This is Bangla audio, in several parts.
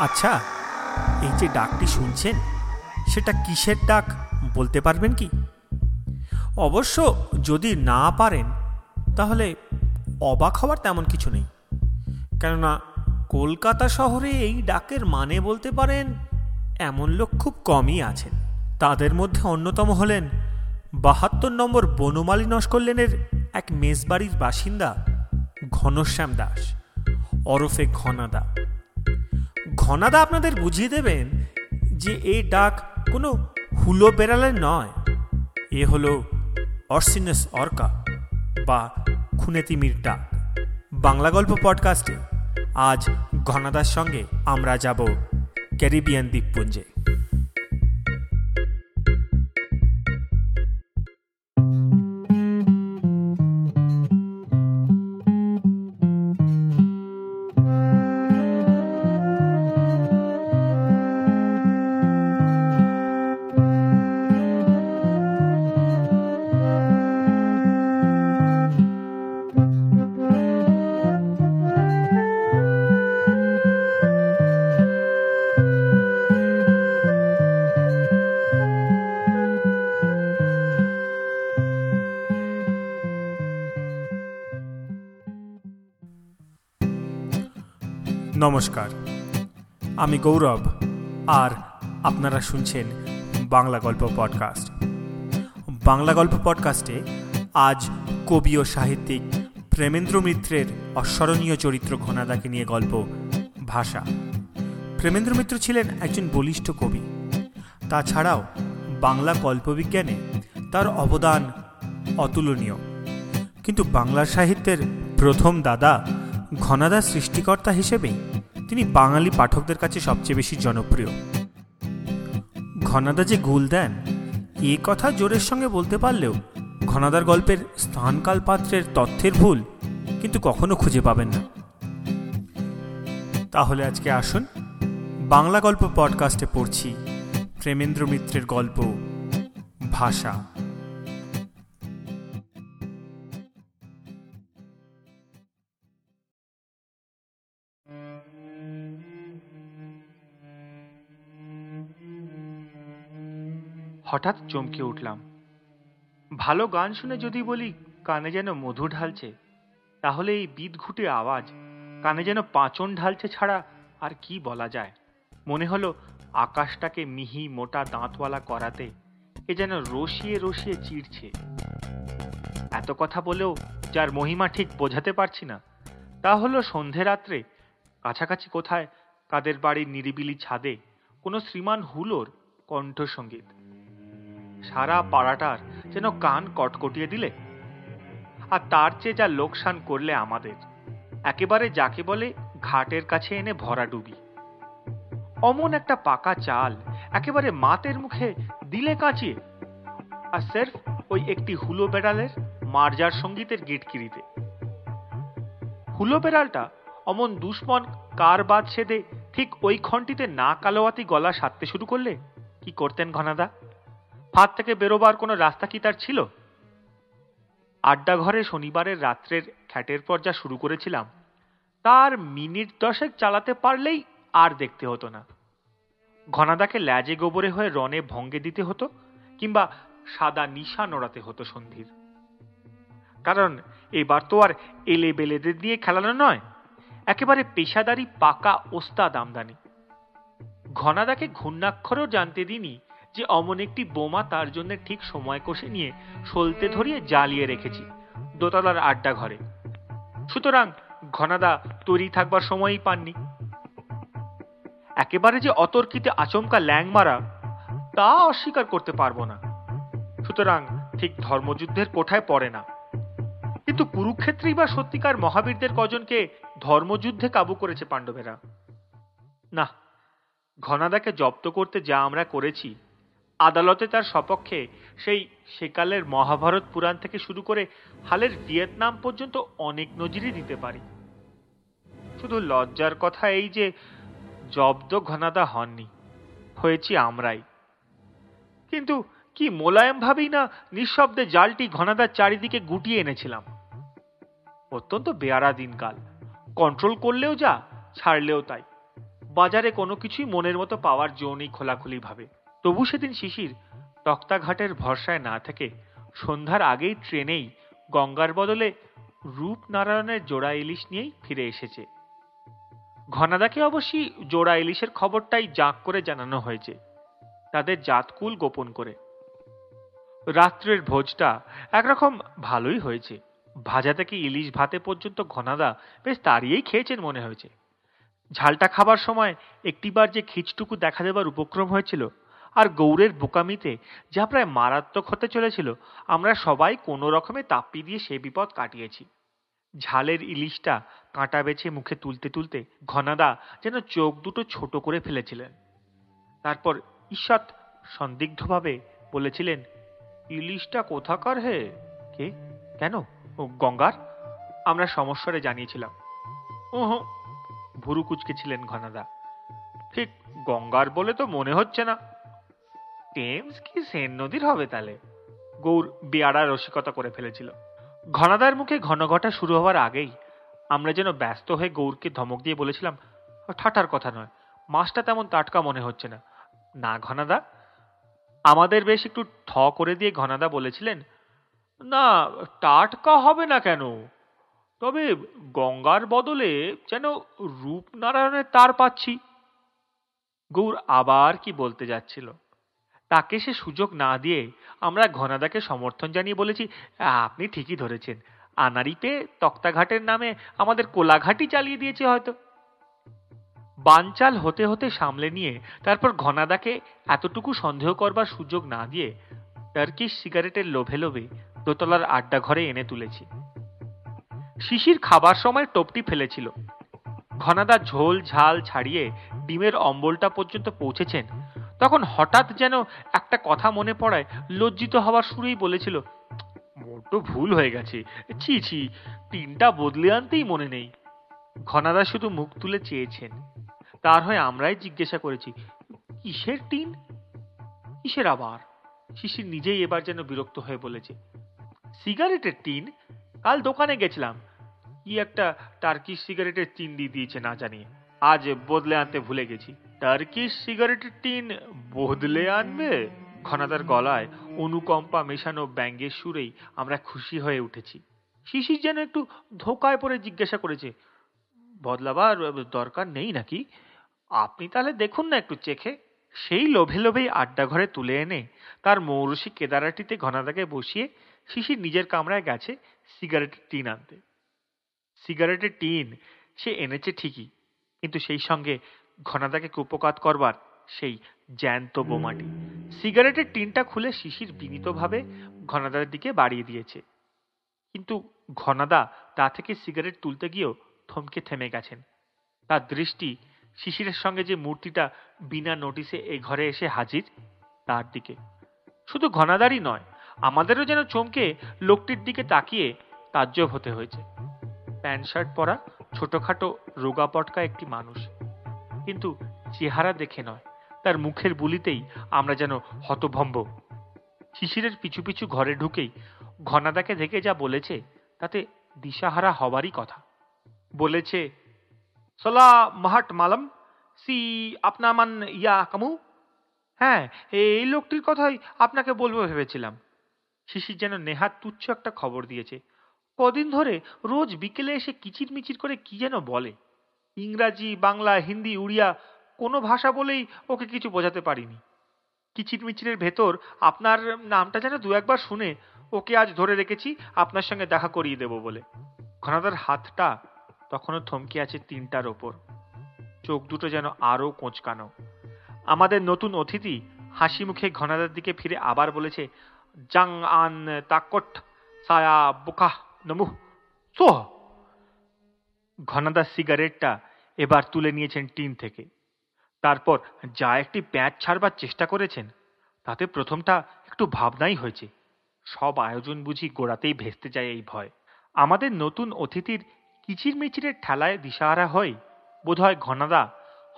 আচ্ছা এই যে ডাকটি শুনছেন, সেটা কিসের ডাক বলতে পারবেন কি? অবশ্য যদি না পারেন, তাহলে অবাক হওয়ার তেমন কিছু নেই। কেননা কলকাতা শহরে এই ডাকের মানে বলতে পারেন, এমন লোক খুব কমই আছেন। তাদের মধ্যে অন্যতম হলেন বাহাত্তর নম্বর বনমালী নস্কর লেনের এক মেজবাড়ির বাসিন্দা ঘনশ্যাম দাস, ওরফে ঘনাদা। ঘনাদা আপনাদের বুঝিয়ে দেবেন যে এই ডাক কোনো হুলো বেড়ালের নয়। এ হলো অর্সিনাস অর্কা বা খুনেতিমির ডাক। বাংলা গল্প পডকাস্টে আজ ঘনাদার সঙ্গে আমরা যাব ক্যারিবিয়ান দ্বীপপুঞ্জে। নমস্কার। আমি গৌরব, আর আপনারা শুনছেন বাংলা গল্প পডকাস্ট। বাংলা গল্প পডকাস্টে আজ কবি ও সাহিত্যিক প্রেমেন্দ্র মিত্রের অস্মরণীয় চরিত্র ঘনাদাকে নিয়ে গল্প ভাষা। প্রেমেন্দ্র মিত্র ছিলেন একজন বলিষ্ঠ কবি। তাছাড়াও বাংলা কল্পবিজ্ঞানে তার অবদান অতুলনীয়। কিন্তু বাংলা সাহিত্যের প্রথম দাদা ঘনাদা সৃষ্টিকর্তা হিসেবেই তিনি বাঙালি পাঠকদের কাছে সবচেয়ে বেশি জনপ্রিয়। ঘনাদা যে গুল দেন, এ কথা জোরের সঙ্গে বলতে পারলেও ঘনাদার গল্পের স্থানকাল পাত্রের তথ্যের ভুল কিন্তু কখনো খুঁজে পাবেন না। তাহলে আজকে আসুন বাংলা গল্প পডকাস্টে পড়ছি প্রেমেন্দ্র মিত্রের গল্প ভাষা। হঠাৎ চমকে উঠলাম। ভালো গান শুনে যদি বলি কানে যেন মধু ঢালছে, তাহলে এই বিদ ঘুটে আওয়াজ, কানে যেন পাঁচন ঢালছে ছাড়া আর কি বলা যায়। মনে হলো আকাশটাকে মিহি মোটা দাঁতওয়ালা করাতে এ যেন রসিয়ে রসিয়ে চিড়ছে। এত কথা বলেও যার মহিমা ঠিক বোঝাতে পারছি না। তা হলো সন্ধে রাত্রে, কাছাকাছি কোথায়, কাদের বাড়ির নিরিবিলি ছাদে কোনো শ্রীমান হুলোর কণ্ঠসঙ্গীত। সারা পাড়াটার যেন কান কটকটিয়ে দিলে। আর তার চেয়ে যা লোকসান করলে আমাদের, একেবারে যাকে বলে ঘাটের কাছে এনে ভরা ডুবি। অমন একটা পাকা চাল একেবারে মাতের মুখে দিলে কাঁচিয়ে। আর সেরফ ওই একটি হুলো বেড়ালের মার্জার সঙ্গীতের গিটকিরিতে হুলো বেড়ালটা অমন দুশ্মন কার বাদ সেদে ঠিক ওই খণ্টিতে না কালোয়াতি গলা সারতে শুরু করলে কি করতেন ঘনাদা? ফাঁদ থেকে বেরোবার কোনো রাস্তা কি তার ছিল? আড্ডা ঘরে শনিবারের রাত্রের খ্যাটের পর যা শুরু করেছিলাম, তার মিনিট দশেক চালাতে পারলেই আর দেখতে হতো না। ঘনাদাকে ল্যাজে গোবরে হয়ে রনে ভঙ্গে দিতে হতো, কিংবা সাদা নিশা নড়াতে হতো সন্ধির। কারণ এবার তো আর এলে বেলেদের দিয়ে খেলানো নয়, একেবারে পেশাদারি পাকা ওস্তাদ আমদানি। ঘনাদাকে ঘূর্ণাক্ষরও জানতে দিনি যে অমন একটি বোমা তার জন্য ঠিক সময় কষে নিয়ে সলতে ধরিয়ে জ্বালিয়ে রেখেছি, দোতলার আড্ডা ঘরে। সুতরাং ঘনাদা তৈরি থাকবার সময়ই পাননি। একেবারে যে অতর্কিতে আচমকা ল্যাং মারা, তা অস্বীকার করতে পারব না। সুতরাং ঠিক ধর্মযুদ্ধের কোঠায় পড়ে না। কিন্তু কুরুক্ষেত্রেই বা সত্যিকার মহাবীরদের কজনকে ধর্মযুদ্ধে কাবু করেছে পাণ্ডবেরা। না, ঘনাদাকে জব্দ করতে যা আমরা করেছি আদালতে তার সপক্ষে সেই সেকালের মহাভারত পুরাণ থেকে শুরু করে হালের ভিয়েতনাম পর্যন্ত অনেক নজিরই দিতে পারি। শুধু লজ্জার কথা এই যে জব্দ ঘনাদা হননি, হয়েছি আমরাই। কিন্তু কি মোলায়েম ভাবেই না নিঃশব্দে জালটি ঘনাদার চারিদিকে গুটিয়ে এনেছিলাম। অত্যন্ত বেয়ারা দিনকাল। কন্ট্রোল করলেও যা, ছাড়লেও তাই। বাজারে কোনো কিছুই মনের মতো পাওয়ার জো নেই খোলাখুলি ভাবে তবু সেদিন শিশির তক্তাঘাটের ভরসায় না থেকে সন্ধ্যার আগেই ট্রেনেই গঙ্গার বদলে রূপনারায়ণের জোড়া ইলিশ নিয়েই ফিরে এসেছে। ঘনাদাকে অবশ্যই জোড়া ইলিশের খবরটাই জাঁক করে জানানো হয়েছে, তাদের জাতকুল গোপন করে। রাত্রের ভোজটা একরকম ভালোই হয়েছে। ভাজা থেকে ইলিশ ভাতে পর্যন্ত ঘনাদা বেশ তাড়িয়েই খেয়েছেন মনে হয়েছে। ঝালটা খাবার সময় একটিবার যে খিচটুকু দেখা দেবার উপক্রম হয়েছিল আর গৌরের বোকামিতে, যা প্রায় মারাত্মক হতে চলেছিল, আমরা সবাই কোনো রকমে তাপ্পি দিয়ে সে বিপদ কাটিয়েছি। ঝালের ইলিশটা কাঁটা বেছে মুখে তুলতে তুলতে ঘনাদা যেন চোখ দুটো ছোট করে ফেলেছিলেন। তারপর ঈষৎ সন্দিগ্ধভাবে বলেছিলেন, ইলিশটা কোথাকার হে? কে? কেন? ও গঙ্গার? আমরা সমস্যারে জানিয়েছিলাম। ওহ! ভুরু কুচকেছিলেন ঘনাদা। ঠিক গঙ্গার বলে তো মনে হচ্ছে না। টেমস কি সেন নদীর হবে তাহলে গৌর বেয়ারা রসিকতা করে ফেলেছিল। ঘনাদার মুখে ঘনঘটা শুরু হওয়ার আগেই আমরা যেন ব্যস্ত হয়ে গৌরকে ধমক দিয়ে বলেছিলাম ঠাটার কথা নয়, মাছটা তেমন টাটকা মনে হচ্ছে না। না ঘনাদা? আমাদের বেশ একটু ঠ করে দিয়ে ঘনাদা বলেছিলেন, না, টাটকা হবে না কেন? তবে গঙ্গার বদলে যেন রূপনারায়ণের তার পাচ্ছি। গৌর আবার কি বলতে যাচ্ছিল? তাকে সে সুযোগ না দিয়ে আমরা ঘনাদাকে সমর্থন জানিয়ে বলেছি, আপনি ঠিকই ধরেছেন। আনারি তক্তাঘাটের নামে আমাদের কোলাঘাটই চালিয়ে দিয়েছে হয়তো। বানচাল হতে হতে সামলে নিয়ে তারপর ঘনাদাকে এতটুকু সন্দেহ করবার সুযোগ না দিয়ে টার্কিশ সিগারেটের লোভে লোভে দোতলার আড্ডা ঘরে এনে তুলেছি। শিশির খাবার সময় টোপটি ফেলেছিল। ঘনাদা ঝোল ঝাল ছাড়িয়ে ডিমের অম্বলটা পর্যন্ত পৌঁছেছেন তখন হঠাৎ যেন একটা কথা মনে পড়ায়, লজ্জিত হওয়ার শুরুই বলেছিল বড্ড ভুল হয়ে গেছে। ছি ছি টিনটা বদলে আনতেই মনে নেই। ঘনাদা শুধু মুখ তুলে চেয়েছেন। তার হয়ে আমরাই জিজ্ঞাসা করেছি, কিসের টিন? কিসের আবার? শিশির নিজেই এবার যেন বিরক্ত হয়ে বলেছে, সিগারেটের টিন? কাল দোকানে গেছিলাম। কি একটা টার্কি সিগারেটের টিন দিয়ে দিয়েছে না জানিয়ে আজ বদলে আনতে ভুলে গেছি। টার্কিশ সিগারেটের টিন বদলে আনবে? ঘনাদার গলায় অনুকম্পা মেশানো ব্যাঙ্গের সুরেই আমরা খুশি হয়ে উঠেছি। শিশির যেন একটু ধোকায় পড়ে জিজ্ঞাসা করেছে, বদলাবার দরকার নেই নাকি? আপনি তাহলে দেখুন না একটু চেখে। সেই লোভে লোভেই আড্ডা ঘরে তুলে এনে তার মৌরসী কেদারাটিতে ঘনাদাকে বসিয়ে শিশির নিজের কামরায় গেছে সিগারেটের টিন আনতে। সিগারেটের টিন সে এনেছে ঠিকই, কিন্তু সেই সঙ্গে ঘনাদাকে কুপকাত করবার সেই জ্যান্ত বোমাটি। সিগারেটের টিনটা খুলে শিশির বিনীতভাবে ঘনাদার দিকে বাড়িয়ে দিয়েছে। কিন্তু ঘনাদা তা থেকে সিগারেট তুলতে গিয়েও থমকে থেমে গেছেন। তার দৃষ্টি শিশিরের সঙ্গে যে মূর্তিটা বিনা নোটিসে এ ঘরে এসে হাজির, তার দিকে। শুধু ঘনাদারই নয়, আমাদেরও যেন চমকে লোকটির দিকে তাকিয়ে তাজ্জব হতে হয়েছে। প্যান্ট শার্ট পরা ছোটখাটো রোগা পটকা একটি মানুষ। কিন্তু চেহারা দেখে নয়। তার মুখের বুলিতেই আমরা যেন হতভম্ব। শিশিরের পিছু পিছু ঘরে ঢুকেই ঘনাদাকে দেখে যা বলেছে, তাতে দিশাহারা হবারই কথা। বলেছে, সলা মাহাট মালম, সি আপনা মান ইয়া কামু? হ্যাঁ এই লোকটির কথাই আপনাকে বলব ভেবেছিলাম। শিশির যেন নেহাত তুচ্ছ একটা খবর দিয়েছে। কদিন ধরে রোজ বিকেলে এসে কিচির মিচির করে কি যেন বলে? ইংরাজি, বাংলা, হিন্দি, উড়িয়া কোনো ভাষা বলেই ওকে কিছু বোঝাতে পারিনি। কিচির মিচিরের ভেতর, আপনার নামটা যেন দু একবার শুনে ওকে আজ ধরে রেখেছি, আপনার সঙ্গে দেখা করিয়ে দেব বলে। ঘনাদার হাতটা তখনও থমকে আছে তিনটার ওপর। চোখ দুটো যেন আরও কোঁচকানো। আমাদের নতুন অতিথি হাসি মুখে ঘনাদার দিকে ফিরে আবার বলেছে, জাং আন তাকট সায়া বুকা নমু সোহ! ঘনাদার সিগারেটটা এবার তুলে নিয়েছেন টিন থেকে। তারপর যা একটি প্যাঁচ ছাড়বার চেষ্টা করেছেন, তাতে প্রথমটা একটু ভাবনাই হয়েছে। সব আয়োজন বুঝি গোড়াতেই ভেস্তে যায় এই ভয়। আমাদের নতুন অতিথির কিচির মিচিরের ঠেলায় দিশাহারা হয় বোধহয় ঘনাদা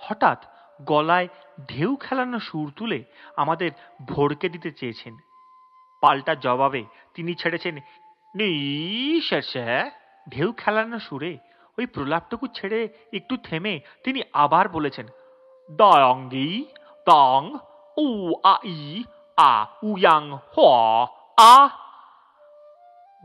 হঠাৎ গলায় ঢেউ খেলানো সুর তুলে আমাদের ভড়কে দিতে চেয়েছেন। পাল্টা জবাবে তিনি ছেড়েছেন ঢেউ খেলানো সুরে ওই প্রলাপটুকু ছেড়ে একটু থেমে তিনি আবার বলেছেন দয়ঙ্গি তং, উ, আ, ই, আ উয়াং হ, আ।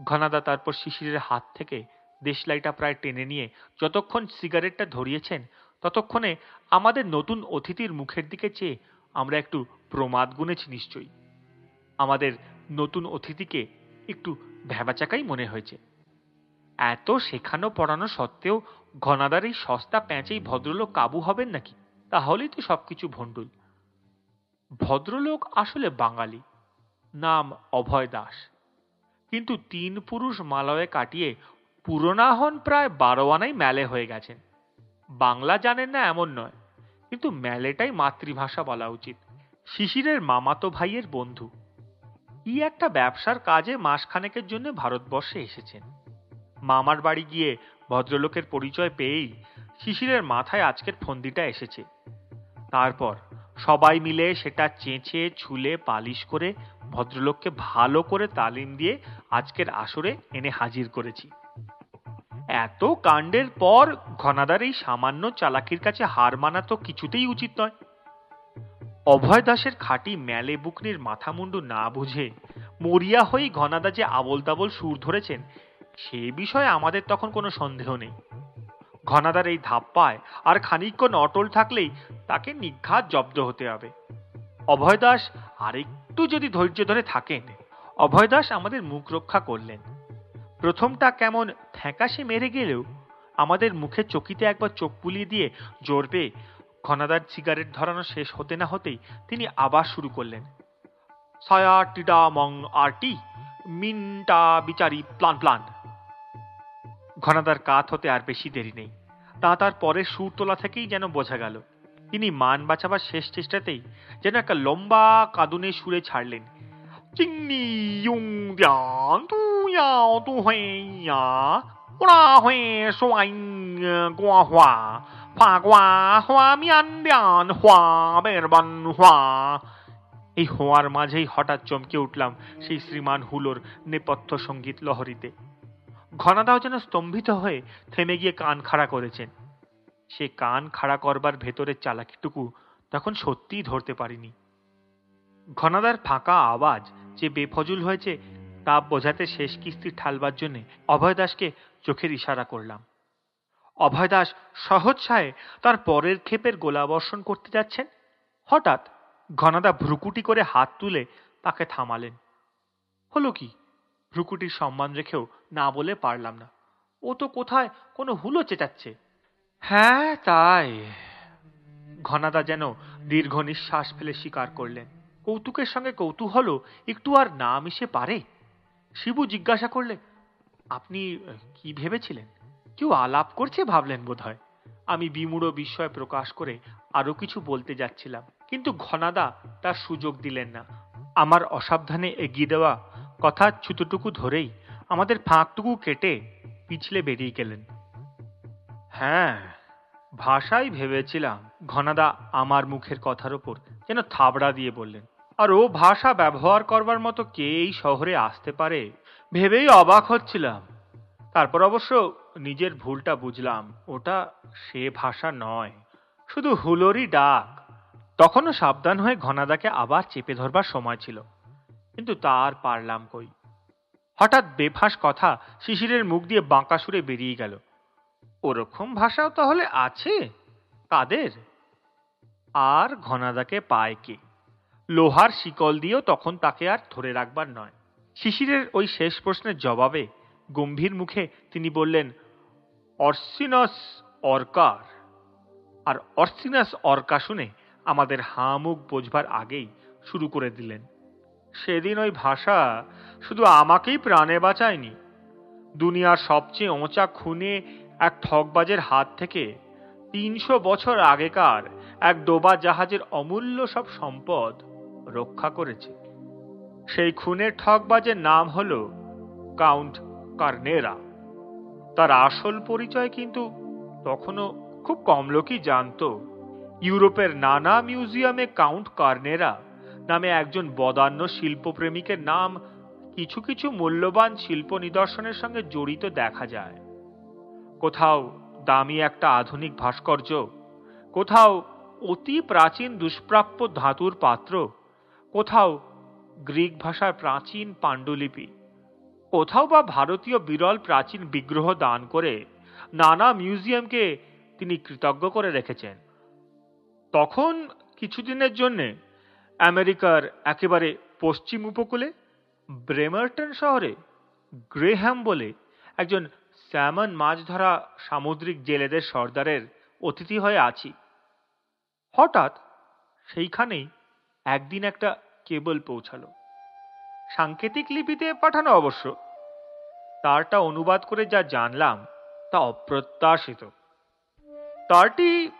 ঘনাদা তারপর শিশিরের হাত থেকে দেশলাইটা প্রায় টেনে নিয়ে যতক্ষণ সিগারেটটা ধরিয়েছেন, ততক্ষণে আমাদের নতুন অতিথির মুখের দিকে চেয়ে আমরা একটু প্রমাদ গুনেছি নিশ্চয়ই। আমাদের নতুন অতিথিকে একটু ভ্যাবাচাকাই মনে হয়েছে। এত শেখানো পড়ানো সত্ত্বেও ঘনাদার এই সস্তা প্যাঁচেই ভদ্রলোক কাবু হবেন নাকি? তাহলেই তো সবকিছু ভণ্ডুল। ভদ্রলোক আসলে বাঙালি। নাম অভয় দাস। কিন্তু তিন পুরুষ মালয়ে কাটিয়ে পুরোনা হন প্রায় বারো আনাই ম্যালে হয়ে গেছেন। বাংলা জানেন না এমন নয়, কিন্তু ম্যালেটাই মাতৃভাষা বলা উচিত। শিশিরের মামাতো ভাইয়ের বন্ধু। কি একটা ব্যবসার কাজে মাসখানেকের জন্য ভারতবর্ষে এসেছেন। মামার বাড়ি গিয়ে ভদ্রলোকের পরিচয় পেয়েই শিশিরের মাথায় আজকের ফন্দিটা এসেছে। তারপর সবাই মিলে সেটা চেঁচে ছুলে, পালিশ করে ভদ্রলোককে ভালো করে তালিম দিয়ে আজকের আসরে এনে হাজির করেছি। এত কাণ্ডের পর ঘনাদার এই সামান্য চালাকির কাছে হার মানা তো কিছুতেই উচিত নয়। অভয় দাসের খাঁটি ম্যালে বুকনির মাথা মুন্ডু না বুঝে মরিয়া হয়েই ঘনাদা যে আবল তাবল সুর ধরেছেন সে বিষয়ে আমাদের তখন কোনো সন্দেহ নেই। ঘনাদার এই ধাপ্পায় আর খানিকক্ষণ অটল থাকলেই তাকে নিঘাত জব্দ হতে হবে। অভয় দাস আরেকটু যদি ধৈর্য ধরে থাকেন অভয় দাস আমাদের মুখ রক্ষা করলেন। প্রথমটা কেমন থ্যাকাশে মেরে গেলেও আমাদের মুখে চকিতে একবার চোখ বুলিয়ে দিয়ে জোর পেয়ে ঘনাদার সিগারেট ধরানো শেষ হতে না হতেই তিনি আবার শুরু করলেন। সায়া টিডা মং আর টি মিনটা বিচারি প্লান প্লান। ঘনাদার কাত হতে আর বেশি দেরি নেই। তা তার পরের সুর তোলা থেকেই যেন বোঝা গেল। তিনি মান বাঁচাবার শেষ চেষ্টাতেই যেন একটা লম্বা কাঁদুনে সুরে ছাড়লেন। তু হুয়া গোয়া মিয়ান এই হোয়ার মাঝেই হঠাৎ চমকে উঠলাম সেই শ্রীমান হুলোর নেপথ্য সংগীত লহরীতে। ঘনাদাও যেন স্তম্ভিত হয়ে থেমে গিয়ে কান খাড়া করেছেন। সে কান খাড়া করবার ভেতরের চালাকিটুকু তখন সত্যিই ধরতে পারিনি। ঘনাদার ফাঁকা আওয়াজ যে বেফজুল হয়েছে, তা বোঝাতে শেষ কিস্তি ঠালবার জন্যে অভয় দাসকে চোখের ইশারা করলাম। অভয় দাস সহজসায় তার পরের ক্ষেপের গোলাবর্ষণ করতে যাচ্ছেন। হঠাৎ ঘনাদা ভ্রুকুটি করে হাত তুলে তাকে থামালেন। হলো কি? ভ্রুকুটির সম্মান রেখেও না বলে পারলাম না। ও তো কোথায় কোনো হুলো চেঁচাচ্ছে। হ্যাঁ তাই। ঘনাদা যেন দীর্ঘ নিঃশ্বাস ফেলে স্বীকার করলেন। কৌতুকের সঙ্গে কৌতূহলও একটু আর না মিশে পারে। শিবু জিজ্ঞাসা করলে আপনি কি ভেবেছিলেন? কেউ আলাপ করছে ভাবলেন বোধহয়? আমি বিমূঢ় বিস্ময় প্রকাশ করে আরও কিছু বলতে যাচ্ছিলাম। কিন্তু ঘনাদা তার সুযোগ দিলেন না। আমার অসাবধানে এগিয়ে দেওয়া কথা ছুতোটুকু ধরেই আমাদের ফাঁকটুকু কেটে পিছলে বেরিয়ে গেলেন। হ্যাঁ ভাষাই ভেবেছিলাম ঘনাদা আমার মুখের কথার ওপর যেন থাবড়া দিয়ে বললেন, আর ও ভাষা ব্যবহার করবার মতো কে এই শহরে আসতে পারে? ভেবেই অবাক হচ্ছিলাম। তারপর অবশ্য নিজের ভুলটা বুঝলাম, ওটা সে ভাষা নয়, শুধু হুলোরই ডাক। তখনও সাবধান হয়ে ঘনাদাকে আবার চেপে ধরবার সময় ছিল। কিন্তু তার পারলাম কই? হঠাৎ বেফাস কথা শিশিরের মুখ দিয়ে বাঁকা সুরে বেরিয়ে গেল। ওরকম ভাষাও তাহলে আছে? কাদের? আর ঘনাদাকে পায় কে? লোহার শিকল দিয়েও তখন তাকে আর ধরে রাখবার নয়। শিশিরের ওই শেষ প্রশ্নের জবাবে গম্ভীর মুখে তিনি বললেন, অর্সিনাস অর্কার। আর অর্সিনাস অর্কা শুনে আমাদের হাঁ মুখ বোঝবার আগেই শুরু করে দিলেন। সেদিন ওই ভাষা শুধু আমাকেই প্রাণে বাঁচায়নি। দুনিয়ার সবচেয়ে ওঁচা খুনে এক ঠকবাজের হাত থেকে তিনশো বছর আগেকার এক ডোবা জাহাজের অমূল্য সব সম্পদ রক্ষা করেছে। সেই খুনের ঠকবাজের নাম হল কাউন্ট কার্নেরা। তার আসল পরিচয় কিন্তু তখনও খুব কম লোকই জানতো। ইউরোপের নানা মিউজিয়ামে কাউন্ট কার্নেরা নামে একজন বদান্য শিল্পপ্রেমিকের নাম কিছু কিছু মূল্যবান শিল্প নিদর্শনের সঙ্গে জড়িত দেখা যায়। কোথাও দামি একটা আধুনিক ভাস্কর্য, কোথাও অতি প্রাচীন দুষ্প্রাপ্য ধাতুর পাত্র, কোথাও গ্রিক ভাষার প্রাচীন পাণ্ডুলিপি, কোথাও বা ভারতীয় বিরল প্রাচীন বিগ্রহ দান করে নানা মিউজিয়ামকে তিনি কৃতজ্ঞ করে রেখেছেন। তখন কিছুদিনের জন্যে আমেরিকার একেবারে পশ্চিম উপকূলে, ব্রেমার্টন শহরে গ্রেহ্যাম বলে একজন স্যামন মাছ ধরা সামুদ্রিক জেলেদের সর্দারের অতিথি হয়ে আছি। হঠাৎ সেইখানেই একদিন একটা কেবল পৌঁছালো। সাংকেতিক লিপিতে পাঠানো অবশ্য। তারটা অনুবাদ করে যা জানলাম তা অপ্রত্যাশিত। তারটি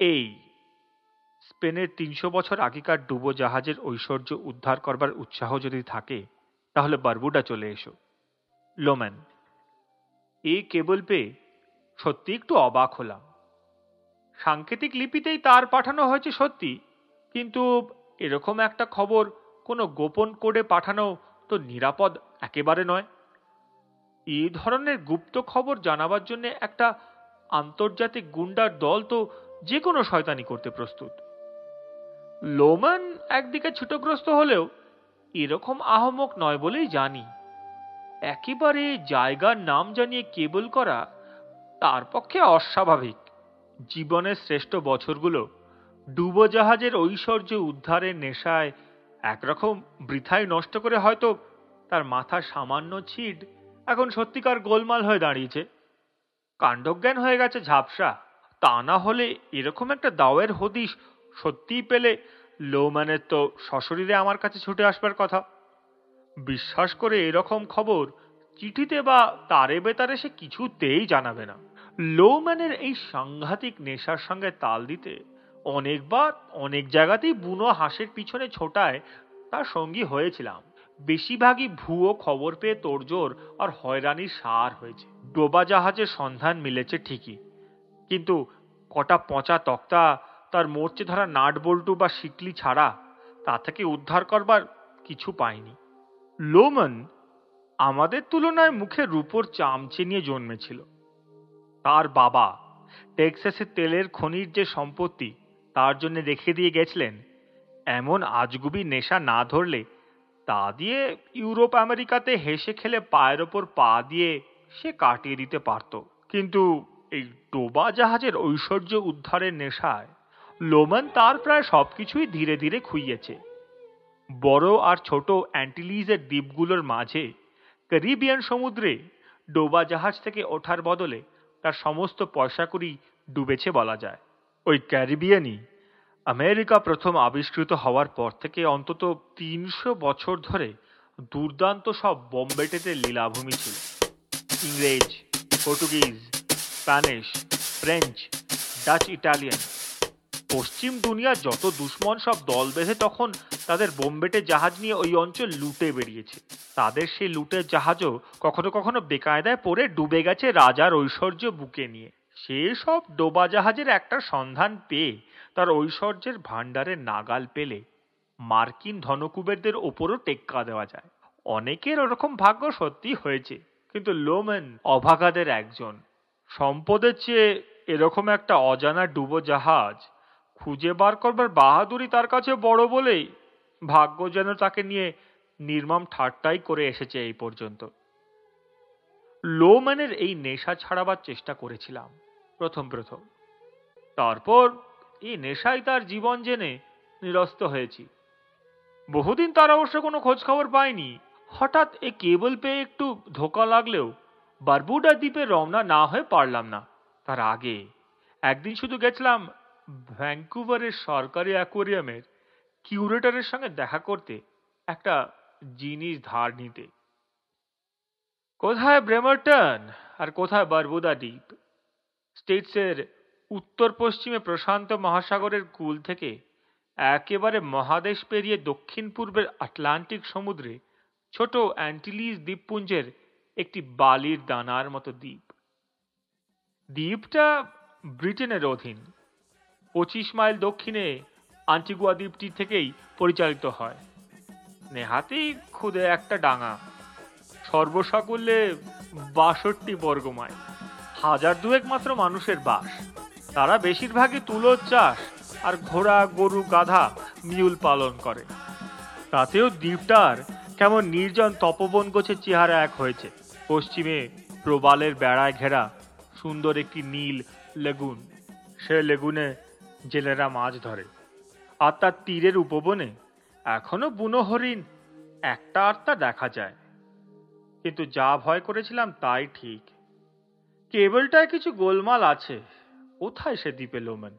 এই। স্পেনের তিনশো বছর আগেকার ডুবো জাহাজের ঐশ্বর্য উদ্ধার করবার উৎসাহ যদি থাকে, তাহলে বারবুডা চলে এসো। লোম্যান এই কেবল পেয়ে সত্যি একটু অবাক হলাম। সাংকেতিক লিপিতেই তার পাঠানো হয়েছে সত্যি, কিন্তু এরকম একটা খবর কোনো গোপন কোডে পাঠানো তো নিরাপদ একেবারে নয়। এই ধরনের গুপ্ত খবর জানাবার জন্য একটা আন্তর্জাতিক গুন্ডার দল তো যে কোনো শয়তানি করতে প্রস্তুত। লোমান একদিকে ছুটোগ্রস্ত হলেও এরকম আহমক নয় বলেই জানি। একেবারে জায়গার নাম জানিয়ে কেবল করা তার পক্ষে অস্বাভাবিক। জীবনের শ্রেষ্ঠ বছরগুলো ডুবোজাহাজের ঐশ্বর্য উদ্ধারের নেশায় একরকম বৃথায় নষ্ট করে হয়তো তার মাথার সামান্য ছিট এখন সত্যিকার গোলমাল হয়ে দাঁড়িয়েছে। কাণ্ডজ্ঞান হয়ে গেছে ঝাপসা। তা না হলে এরকম একটা দাওয়ের হদিশ সত্যিই পেলে লোম্যানের তো সশরীরে আমার কাছে ছুটে আসবার কথা। বিশ্বাস করে এরকম খবর চিঠিতে বা তারে বেতারে সে কিছুতেই জানাবে না। লোম্যানের এই সাংঘাতিক নেশার সঙ্গে তাল দিতে অনেকবার অনেক জায়গাতেই বুনো হাঁসের পিছনে ছোটায় তার সঙ্গী হয়েছিলাম। বেশিরভাগই ভুয়ো খবর পেয়ে তোড়জোড় আর হয়রানির সার হয়েছে। ডোবা জাহাজের সন্ধান মিলেছে ঠিকই, কিন্তু কটা পচা তক্তা তার মোর্চে ধরা নাট বল্টু বা শিকলি ছাড়া তা থেকে উদ্ধার করবার কিছু পায়নি লোমন আমাদের তুলনায় মুখে রূপোর চামচে নিয়ে জন্মেছিল। তার বাবা টেক্সাসে তেলের খনির যে সম্পত্তি, তার জন্য রেখে দিয়ে গেছিলেন, এমন আজগুবি নেশা না ধরলে তা দিয়ে ইউরোপ আমেরিকাতে হেসে খেলে পায়ের ওপর পা দিয়ে সে কাটিয়ে দিতে পারত। কিন্তু এই ডোবা জাহাজের ঐশ্বর্য উদ্ধারের নেশায় লোমান তার প্রায় সবকিছুই ধীরে ধীরে খুইয়েছে। বড় আর ছোট অ্যান্টিলিজের দ্বীপগুলোর মাঝে ক্যারিবিয়ান সমুদ্রে ডোবা জাহাজ থেকে ওঠার বদলে তার সমস্ত পয়সা করি ডুবেছে বলা যায়। ওই ক্যারিবিয়ানই আমেরিকা প্রথম আবিষ্কৃত হওয়ার পর থেকে অন্তত তিনশো বছর ধরে দুর্দান্ত সব বোম্বেটেতে লীলাভূমি ছিল। ইংরেজ, Portuguese, Spanish, French, Dutch Italian পশ্চিম দুনিয়ার যত দুশ্মন সব দল বেঁধে তখন তাদের বোম্বেটে জাহাজ নিয়ে ওই অঞ্চল লুটে বেরিয়েছে। তাদের সেই লুটের জাহাজও কখনো কখনো বেকায়দায় পড়ে ডুবে গেছে রাজার ঐশ্বর্য বুকে নিয়ে। সেসব ডোবা জাহাজের একটা সন্ধান পেয়ে তার ঐশ্বর্যের ভাণ্ডারের নাগাল পেলে। মার্কিন ধনকুবেরদের ওপরও টেক্কা দেওয়া যায়। অনেকের ওরকম ভাগ্য সত্যি হয়েছে, কিন্তু লোমেন অভাগাদের একজন। সম্পদের চেয়ে এরকম একটা অজানা ডুবো জাহাজ খুঁজে বার করবার বাহাদুরি তার কাছে বড় বলেই ভাগ্য যেন তাকে নিয়ে নির্মম ঠাট্টাই করে এসেছে এই পর্যন্ত। লোম্যানের এই নেশা ছাড়াবার চেষ্টা করেছিলাম, প্রথম প্রথম। তারপর এই নেশাই তার জীবন জেনে নিরস্ত হয়েছি। বহুদিন তার অবশ্য কোনো খোঁজ খবর পায়নি হঠাৎ এ কেবল পেয়ে একটু ধোকা লাগলেও বারবুডা দ্বীপে রওনা না হয়ে পারলাম না। তার আগে একদিন শুধু গেছিলাম ভ্যাঙ্কুভারের সরকারি অ্যাকোরিয়ামের কিউরেটরের সঙ্গে দেখা করতে একটা জিনিস ধার নিতে। কোথায় ব্রেমারটন? আর কোথায় বারবুদা দ্বীপ? স্টেটসের উত্তর পশ্চিমে প্রশান্ত মহাসাগরের কুল থেকে একেবারে মহাদেশ পেরিয়ে দক্ষিণ পূর্বের আটলান্টিক সমুদ্রে ছোট অ্যান্টিলিজ দ্বীপপুঞ্জের একটি বালির দানার মতো দ্বীপ। দ্বীপটা ব্রিটেনের অধীন। পঁচিশ মাইল দক্ষিণে আন্টিগুয়া দ্বীপটি থেকেই পরিচালিত হয়। নেহাতেই খুদে একটা ডাঙা। সর্বসাকুল্যে বাষট্টি বর্গমাইল হাজার দুয়েক মাত্র মানুষের বাস। তারা বেশিরভাগই তুলোর চাষ আর ঘোড়া, গরু, গাধা, মিউল পালন করে। তাতেও দ্বীপটার কেমন নির্জন তপবন গোছের চেহারা এক হয়েছে। পশ্চিমে প্রবালের বেড়ায় ঘেরা সুন্দর একটি নীল লেগুন। সে লেগুনে জেলেরা মাছ ধরে। আর তার তীরের উপবনে এখনও বুনো হরিণ। একটা আটটা দেখা যায়। কিন্তু যা ভয় করেছিলাম তাই ঠিক। কেবলটায় কিছু গোলমাল আছে। কোথায় সে দ্বীপে লোমেন?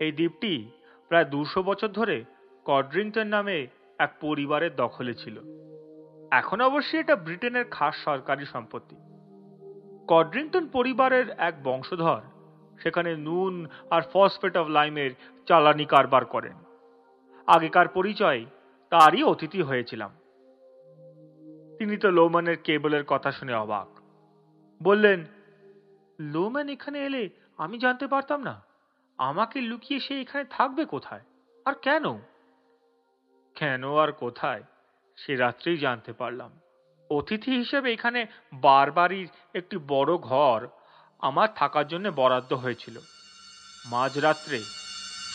এই দ্বীপটি প্রায় দুশো বছর ধরে কড্রিংটন নামে এক পরিবারের দখলে ছিল। এখন অবশ্যই এটা ব্রিটেনের খাস সরকারি সম্পত্তি। কড্রিংটন পরিবারের এক বংশধর সেখানে নুন আর ফসফেট অফ লাইমের চালানি কারবার করেন। আগেকার পরিচয় তারই অতিথি হয়েছিলাম। তিনি তো লোম্যানের কেবলের কথা শুনে অবাক। বললেন লোম্যান এখানে এলে আমি জানতে পারতাম না। আমাকে লুকিয়ে সে এখানে থাকবে কোথায়? আর কেন? কেন আর কোথায়? সে রাত্রেই জানতে পারলাম। অতিথি হিসেবে এখানে বারবারির একটি বড় ঘর আমার থাকার জন্য বরাদ্দ হয়েছিল। মাঝরাত্রে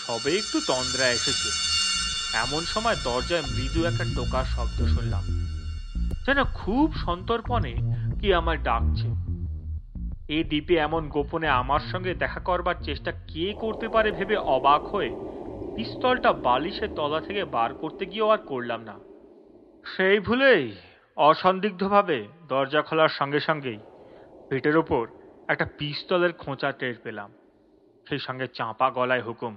সবে একটু তন্দ্রা এসেছে। এমন সময় দরজায় মৃদু একটা টোকার শব্দ শুনলাম। যেন খুব সন্তর্পণে কি আমায় ডাকছে। এই দ্বীপে এমন গোপনে আমার সঙ্গে দেখা করবার চেষ্টা কে করতে পারে ভেবে অবাক হয়ে পিস্তলটা বালিশের তলা থেকে বার করতে গিয়েও আর করলাম না। সেই ভুলেই অসন্দিগ্ধভাবে দরজা খোলার সঙ্গে সঙ্গেই পেটের ওপর একটা পিস্তলের খোঁচা টের পেলাম। সেই সঙ্গে চাঁপা গলায় হুকুম,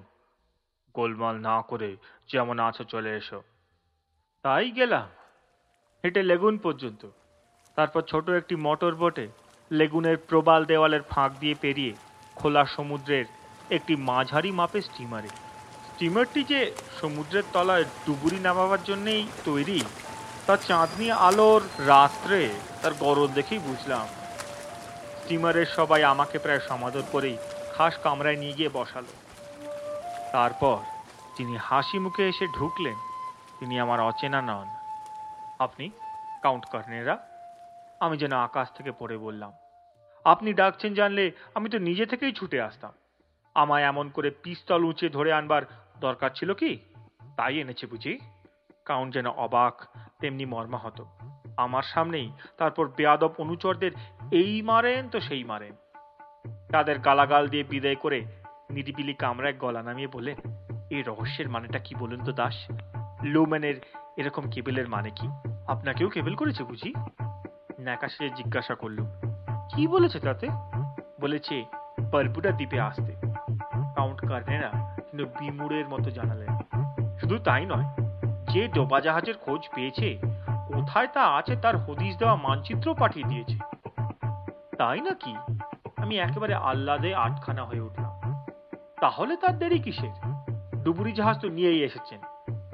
গোলমাল না করে যেমন আছো চলে এসো। তাই গেলাম, হেঁটে লেগুন পর্যন্ত। তারপর ছোট একটি মোটর বোটে লেগুনের প্রবাল দেওয়ালের ফাঁক দিয়ে পেরিয়ে খোলা সমুদ্রের একটি মাঝারি মাপের স্টিমারে। স্টিমারটি যে সমুদ্রের তলায় ডুবুরি নামাবার জন্যেই তৈরি, তার চাঁদনি আলোর রাত্রে তার গরল দেখেই বুঝলাম। স্টিমারের সবাই আমাকে প্রায় সমাদর করেই খাস কামরায় নিয়ে গিয়ে বসালো। তারপর যিনি হাসি মুখে এসে ঢুকলেন, তিনি আমার অচেনা নন। আপনি, কাউন্ট কর্নেরা আমি যেন আকাশ থেকে পড়ে বললাম, আপনি ডাকছেন জানলে আমি তো নিজে থেকেই ছুটে আসতাম। আমায় এমন করে পিস্তল উঁচে ধরে আনবার দরকার ছিল কি? তাই এনেছে বুঝি? কাউন্ট যেন অবাক, তেমনি মর্মাহত। আমার সামনেই। তারপর বেয়াদব অনুচরদের এই মারেন তো সেই মারেন। তাদের গালাগাল দিয়ে বিদায় করে নিরিবিলি কামরায় গলা নামিয়ে বলেন এই রহস্যের মানেটা কি বলুন তো দাস? লোম্যানের এরকম কেবেলের মানে কি? আপনাকেও কেবেল করেছে বুঝি? ন্যাকাশে জিজ্ঞাসা করল, কি বলেছে তাতে? বলেছে বারবুডা দ্বীপে আসতে। কাউন্ট কার্নেরা কিন্তু বিমুড়ের মতো জানালেন। শুধু তাই নয়, যে ডোবা জাহাজের খোঁজ পেয়েছে কোথায় তা আছে তার হদিস দেওয়া মানচিত্র পাঠিয়ে দিয়েছে। তাই নাকি? আমি একেবারে আহ্লাদে আটখানা হয়ে উঠলাম। তাহলে তার দেরি কিসের? ডুবুরি জাহাজ তো নিয়েই এসেছেন।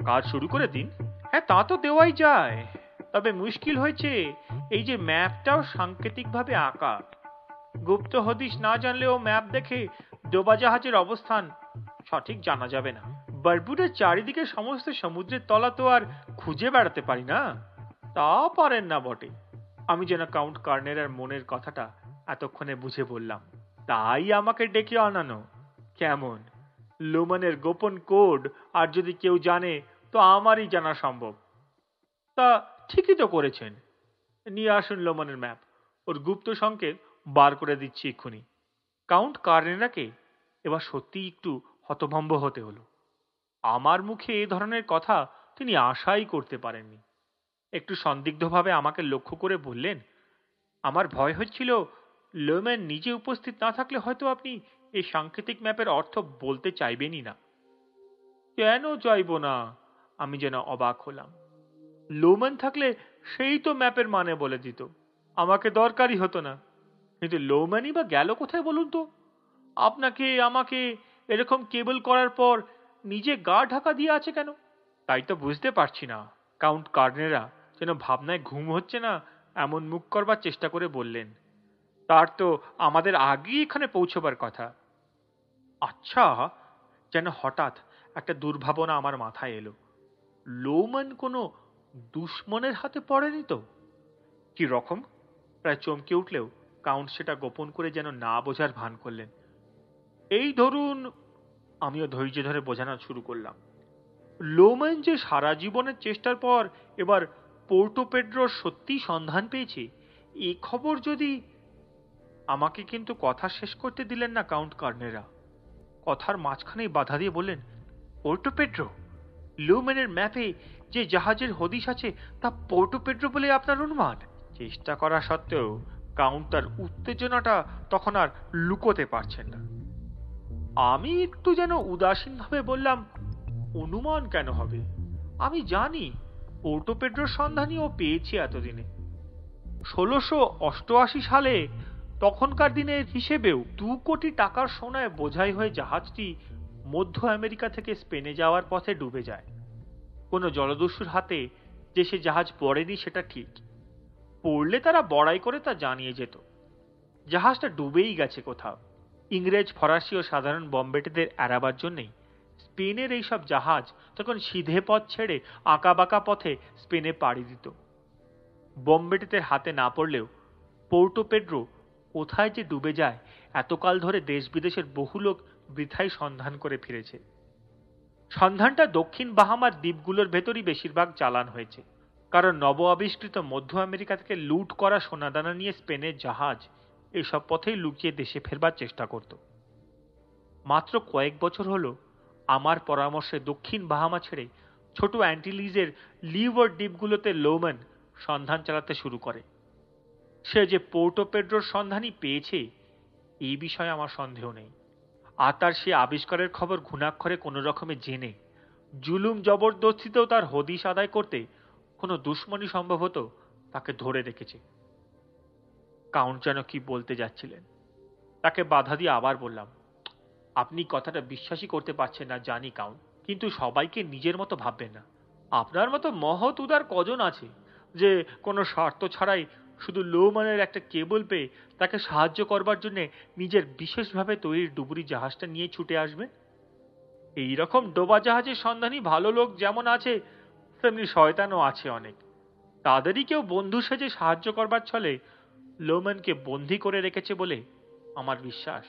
কাজ শুরু করে দিন। হ্যাঁ তা তো দেওয়াই যায়। তবে মুশকিল হয়েছে এই যে ম্যাপটাও সাংকেতিকভাবে আঁকা। গুপ্ত হদিশ না জানলেও ম্যাপ দেখে ডোবা জাহাজের অবস্থান সঠিক জানা যাবে না। বারবুডের চারিদিকে সমস্ত সমুদ্রের তলা তো আর খুঁজে বেড়াতে পারি না। তা পারেন না বটে। আমি যেন কাউন্ট কার্নেরার মনের কথাটা এতক্ষণে বুঝে বললাম। তাই আমাকে ডেকে আনানো। কেমন? লোমানের গোপন কোড আর যদি কেউ জানে, তো আমারই জানা সম্ভব। তা ঠিকই তো করেছেন। নিয়ে আসুন লোমানের ম্যাপ। ওর গুপ্ত সংকেত বার করে দিচ্ছি এক্ষুনি। কাউন্ট কার্নেরাকে এবার সত্যি একটু হতভম্ব হতে হলো। আমার মুখে এ ধরনের কথা তিনি আশাই করতে পারেননি। একটু সন্দিগ্ধভাবে আমাকে লক্ষ্য করে বললেন, আমার ভয় হচ্ছিল, লোম্যান নিজে উপস্থিত না থাকলে হয়তো আপনি এই সাংকেতিক ম্যাপের অর্থ বলতে চাইবেনই না। কেন চাইব না? আমি যেন অবাক হলাম। লোম্যান থাকলে সেই তো ম্যাপের মানে বলে দিত। আমাকে দরকারই হতো না। কিন্তু লোম্যানই বা গেল কোথায় বলুন তো? আপনাকে, আমাকে এরকম কেবল করার পর নিজে গা ঢাকা দিয়ে আছে কেন? তাই তো বুঝতে পারছি না, কাউন্ট কার্নেরা। যেন ভাবনায় ঘুম হচ্ছে না, এমন মুখ করবার চেষ্টা করে বললেন, তার তো আমাদের আগেই এখানে পৌঁছবার কথা। আচ্ছা যেন হঠাৎ একটা দুর্ভাবনা আমার মাথায় এলো। লোমান কোনো দুশ্মনের হাতে পড়েনি তো? কি রকম? প্রায় চমকে উঠলেও কাউন্ট সেটা গোপন করে যেন না বোঝার ভান করলেন। এই ধরুন, আমিও ধৈর্য ধরে বোঝানো শুরু করলাম। লোম্যান যে সারা জীবনের চেষ্টার পর এবার পোর্টো পেড্রোর সত্যি সন্ধান পেয়েছে। এ খবর যদি আমাকে কিন্তু কথা শেষ করতে দিলেন না কাউন্ট কার্নেরা। কথার মাঝখানেই বাধা দিয়ে বললেন, পোর্টো পেড্রো? লুমেনের ম্যাপে যে জাহাজের হদিশ আছে, তা পোর্টো পেড্রো বলে আপনার অনুমান? চেষ্টা করা সত্ত্বেও কাউন্ট তার উত্তেজনাটা তখন আর লুকোতে পারছেন না। আমি একটু যেন উদাসীনভাবে বললাম, অনুমান কেন হবে? আমি জানি পোর্টো পেড্রোর সন্ধানই ও পেয়েছি এতদিনে। ষোলোশো অষ্টআশি সালে তখনকার দিনের হিসেবেও দু কোটি টাকার সোনায় বোঝাই হয়ে জাহাজটি মধ্য আমেরিকা থেকে স্পেনে যাওয়ার পথে ডুবে যায়। কোনো জলদস্যুর হাতে যে সে জাহাজ পড়েনি সেটা ঠিক। পড়লে তারা বড়াই করে তা জানিয়ে যেত। জাহাজটা ডুবেই গেছে কোথাও। ইংরেজ, ফরাসি ও সাধারণ বম্বেটেদের এড়াবার জন্যেই স্পেনের এইসব জাহাজ তখন সিধে পথ ছেড়ে আঁকা বাঁকা পথে স্পেনে পাড়ি দিত। বম্বেটেদের হাতে না পড়লেও পোর্টো পেড্রো কোথায় যে ডুবে যায়, এতকাল ধরে দেশ বিদেশের বহু লোক বৃথাই সন্ধান করে ফিরেছে। সন্ধানটা দক্ষিণ বাহামার দ্বীপগুলোর ভেতরই বেশিরভাগ চালান হয়েছে, কারণ নব আবিষ্কৃত মধ্য আমেরিকা থেকে লুট করা সোনাদানা নিয়ে স্পেনের জাহাজ এসব পথেই লুকিয়ে দেশে ফেরবার চেষ্টা করত। মাত্র কয়েক বছর হলো আমার পরামর্শে দক্ষিণ বাহামা ছেড়ে ছোট অ্যান্টিলিজের লিভার দ্বীপগুলোতে লোম্যান সন্ধান চালাতে শুরু করে। সে যে পোর্টো পেড্রোর সন্ধানই পেয়েছে, এই বিষয়ে আমার সন্দেহ নেই। আর তার সে আবিষ্কারের খবর ঘুণাক্ষরে কোনো রকমে জেনে, জুলুম জবরদস্তিতেও তার হদিশ আদায় করতে কোনো দুশ্মনী সম্ভবত তাকে ধরে রেখেছে। কাউন্ট যেন কি বলতে যাচ্ছিলেন, তাকে বাধা দিয়ে আবার বললাম আপনি কথাটা বিশ্বাসই করতে পারছেন না, জানি কাউন্ট কিন্তু সবাইকে নিজের মতো ভাববেন না। আপনার মতো মহৎ উদার কজন আছে যে কোনো স্বার্থ ছাড়াই শুধু লো মানের একটা কেবল পেয়ে তাকে সাহায্য করবার জন্য নিজের বিশেষভাবে তৈরি ডুবুরি জাহাজটা নিয়ে ছুটে আসবে? এই রকম ডোবা জাহাজের সন্ধানী ভালো লোক যেমন আছে, তেমনি শয়তানও আছে অনেক। তাদেরই কেউ বন্ধু সেজে সাহায্য করবার ছলে লোম্যানকে বন্দি করে রেখেছে বলে আমার বিশ্বাস।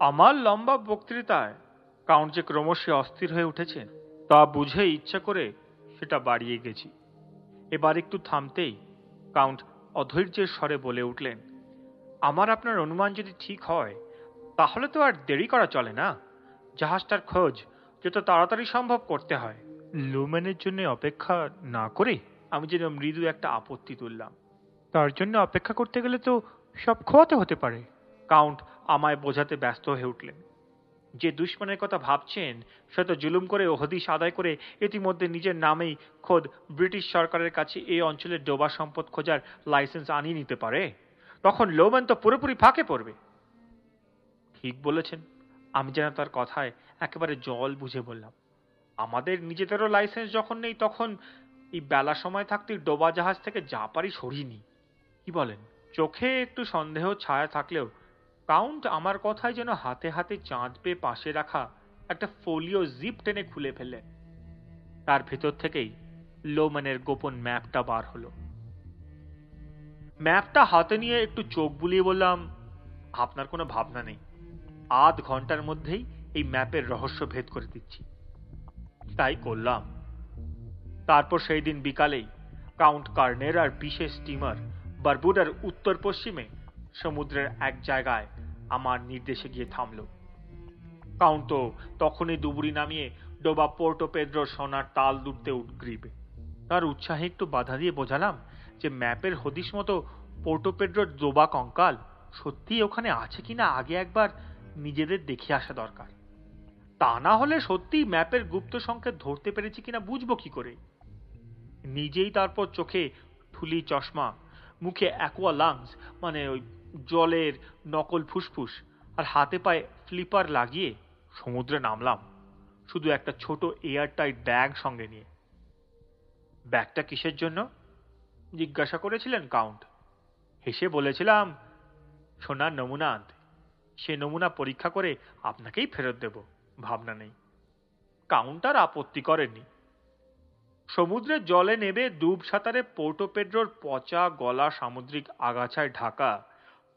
আমার লম্বা বক্তৃতায় কাউন্ট যে ক্রমশ অস্থির হয়ে উঠেছেন তা বুঝে ইচ্ছা করে সেটা বাড়িয়ে গেছি। এবার একটু থামতেই কাউন্ট অধৈর্যের স্বরে বলে উঠলেন আমার আপনার অনুমান যদি ঠিক হয় তাহলে তো আর দেরি করা চলে না। জাহাজটার খোঁজ যত তাড়াতাড়ি সম্ভব করতে হয়। লুমেনের জন্য অপেক্ষা না করে আমি যেন মৃদু একটা আপত্তি তুললাম। তার জন্য অপেক্ষা করতে গেলে তো সব খোয়াতে হতে পারে। কাউন্ট আমায় বোঝাতে ব্যস্ত হয়ে উঠলেন। যে দুশ্মনের কথা ভাবছেন, সে তো জুলুম করে হদিশ আদায় করে ইতিমধ্যে নিজের নামেই খোদ ব্রিটিশ সরকারের কাছে এই অঞ্চলের ডোবা সম্পদ খোঁজার লাইসেন্স আনিয়ে নিতে পারে। তখন লোম্যান তো পুরোপুরি ফাঁকে পড়বে। ঠিক বলেছেন। আমি যেন তার কথায় একেবারে জল বুঝে বললাম। আমাদের নিজেদেরও লাইসেন্স যখন নেই তখন এই বেলা সময় থাকতে ডোবা জাহাজ থেকে যা পারি সরিনি কি বলেন? চোখে একটু সন্দেহ, ছায়া থাকলেও কাউন্ট আমার কথায় যেন হাতে হাতে চাঁদ পেয়ে পাশে রাখা একটা ফোলিও জিপ টেনে খুলে ফেলে তার ভেতর থেকেই লোম্যানের গোপন ম্যাপটা বার হলো। ম্যাপটা হাতে নিয়ে একটু চোখ বুলিয়ে বললাম, আপনার কোনো ভাবনা নেই। আধ ঘণ্টার মধ্যেই এই ম্যাপের রহস্য ভেদ করে দিচ্ছি। তাই করলাম। তারপর সেই দিন বিকালেই কাউন্ট কার্নেরার বিশেষ স্টিমার বারবুডার উত্তর পশ্চিমে সমুদ্রের এক জায়গায় আমার নির্দেশে গিয়ে থামল। কাউন্ট, তখনই দুবুরি নামিয়ে ডোবা পোর্টো পেদ্রোর সোনার তাল দুটতে উদ্গ্রীবে। তার উৎসাহে একটু বাধা দিয়ে বোঝালাম যে ম্যাপের হদিশ মতো পোর্টো পেড্রোর ডোবা কঙ্কাল সত্যি ওখানে আছে কিনা আগে একবার নিজেদের দেখে আসা দরকার। তা না হলে সত্যি ম্যাপের গুপ্ত সংকেত ধরতে পেরেছি কিনা বুঝব কি করে? নিজেই তারপর চোখে ঠুলি চশমা মুখে অ্যাকোয়া লাংস মানে ওই জলের নকল ফুসফুস, আর হাতে পায়ে ফ্লিপার লাগিয়ে সমুদ্রে নামলাম। শুধু একটা ছোট এয়ারটাইট ব্যাগ সঙ্গে নিয়ে। ব্যাগটা কিসের জন্য? জিজ্ঞাসা করেছিলেন কাউন্ট। হেসে বলেছিলাম, সোনার নমুনা আনতে। সে নমুনা পরীক্ষা করে আপনাকেই ফেরত দেব, ভাবনা নেই। কাউন্টার আপত্তি করেননি। সমুদ্রের জলে নেবে ডুব সাঁতারে পোর্টো পেড্রোর পচা গলা সামুদ্রিক আগাছায় ঢাকা।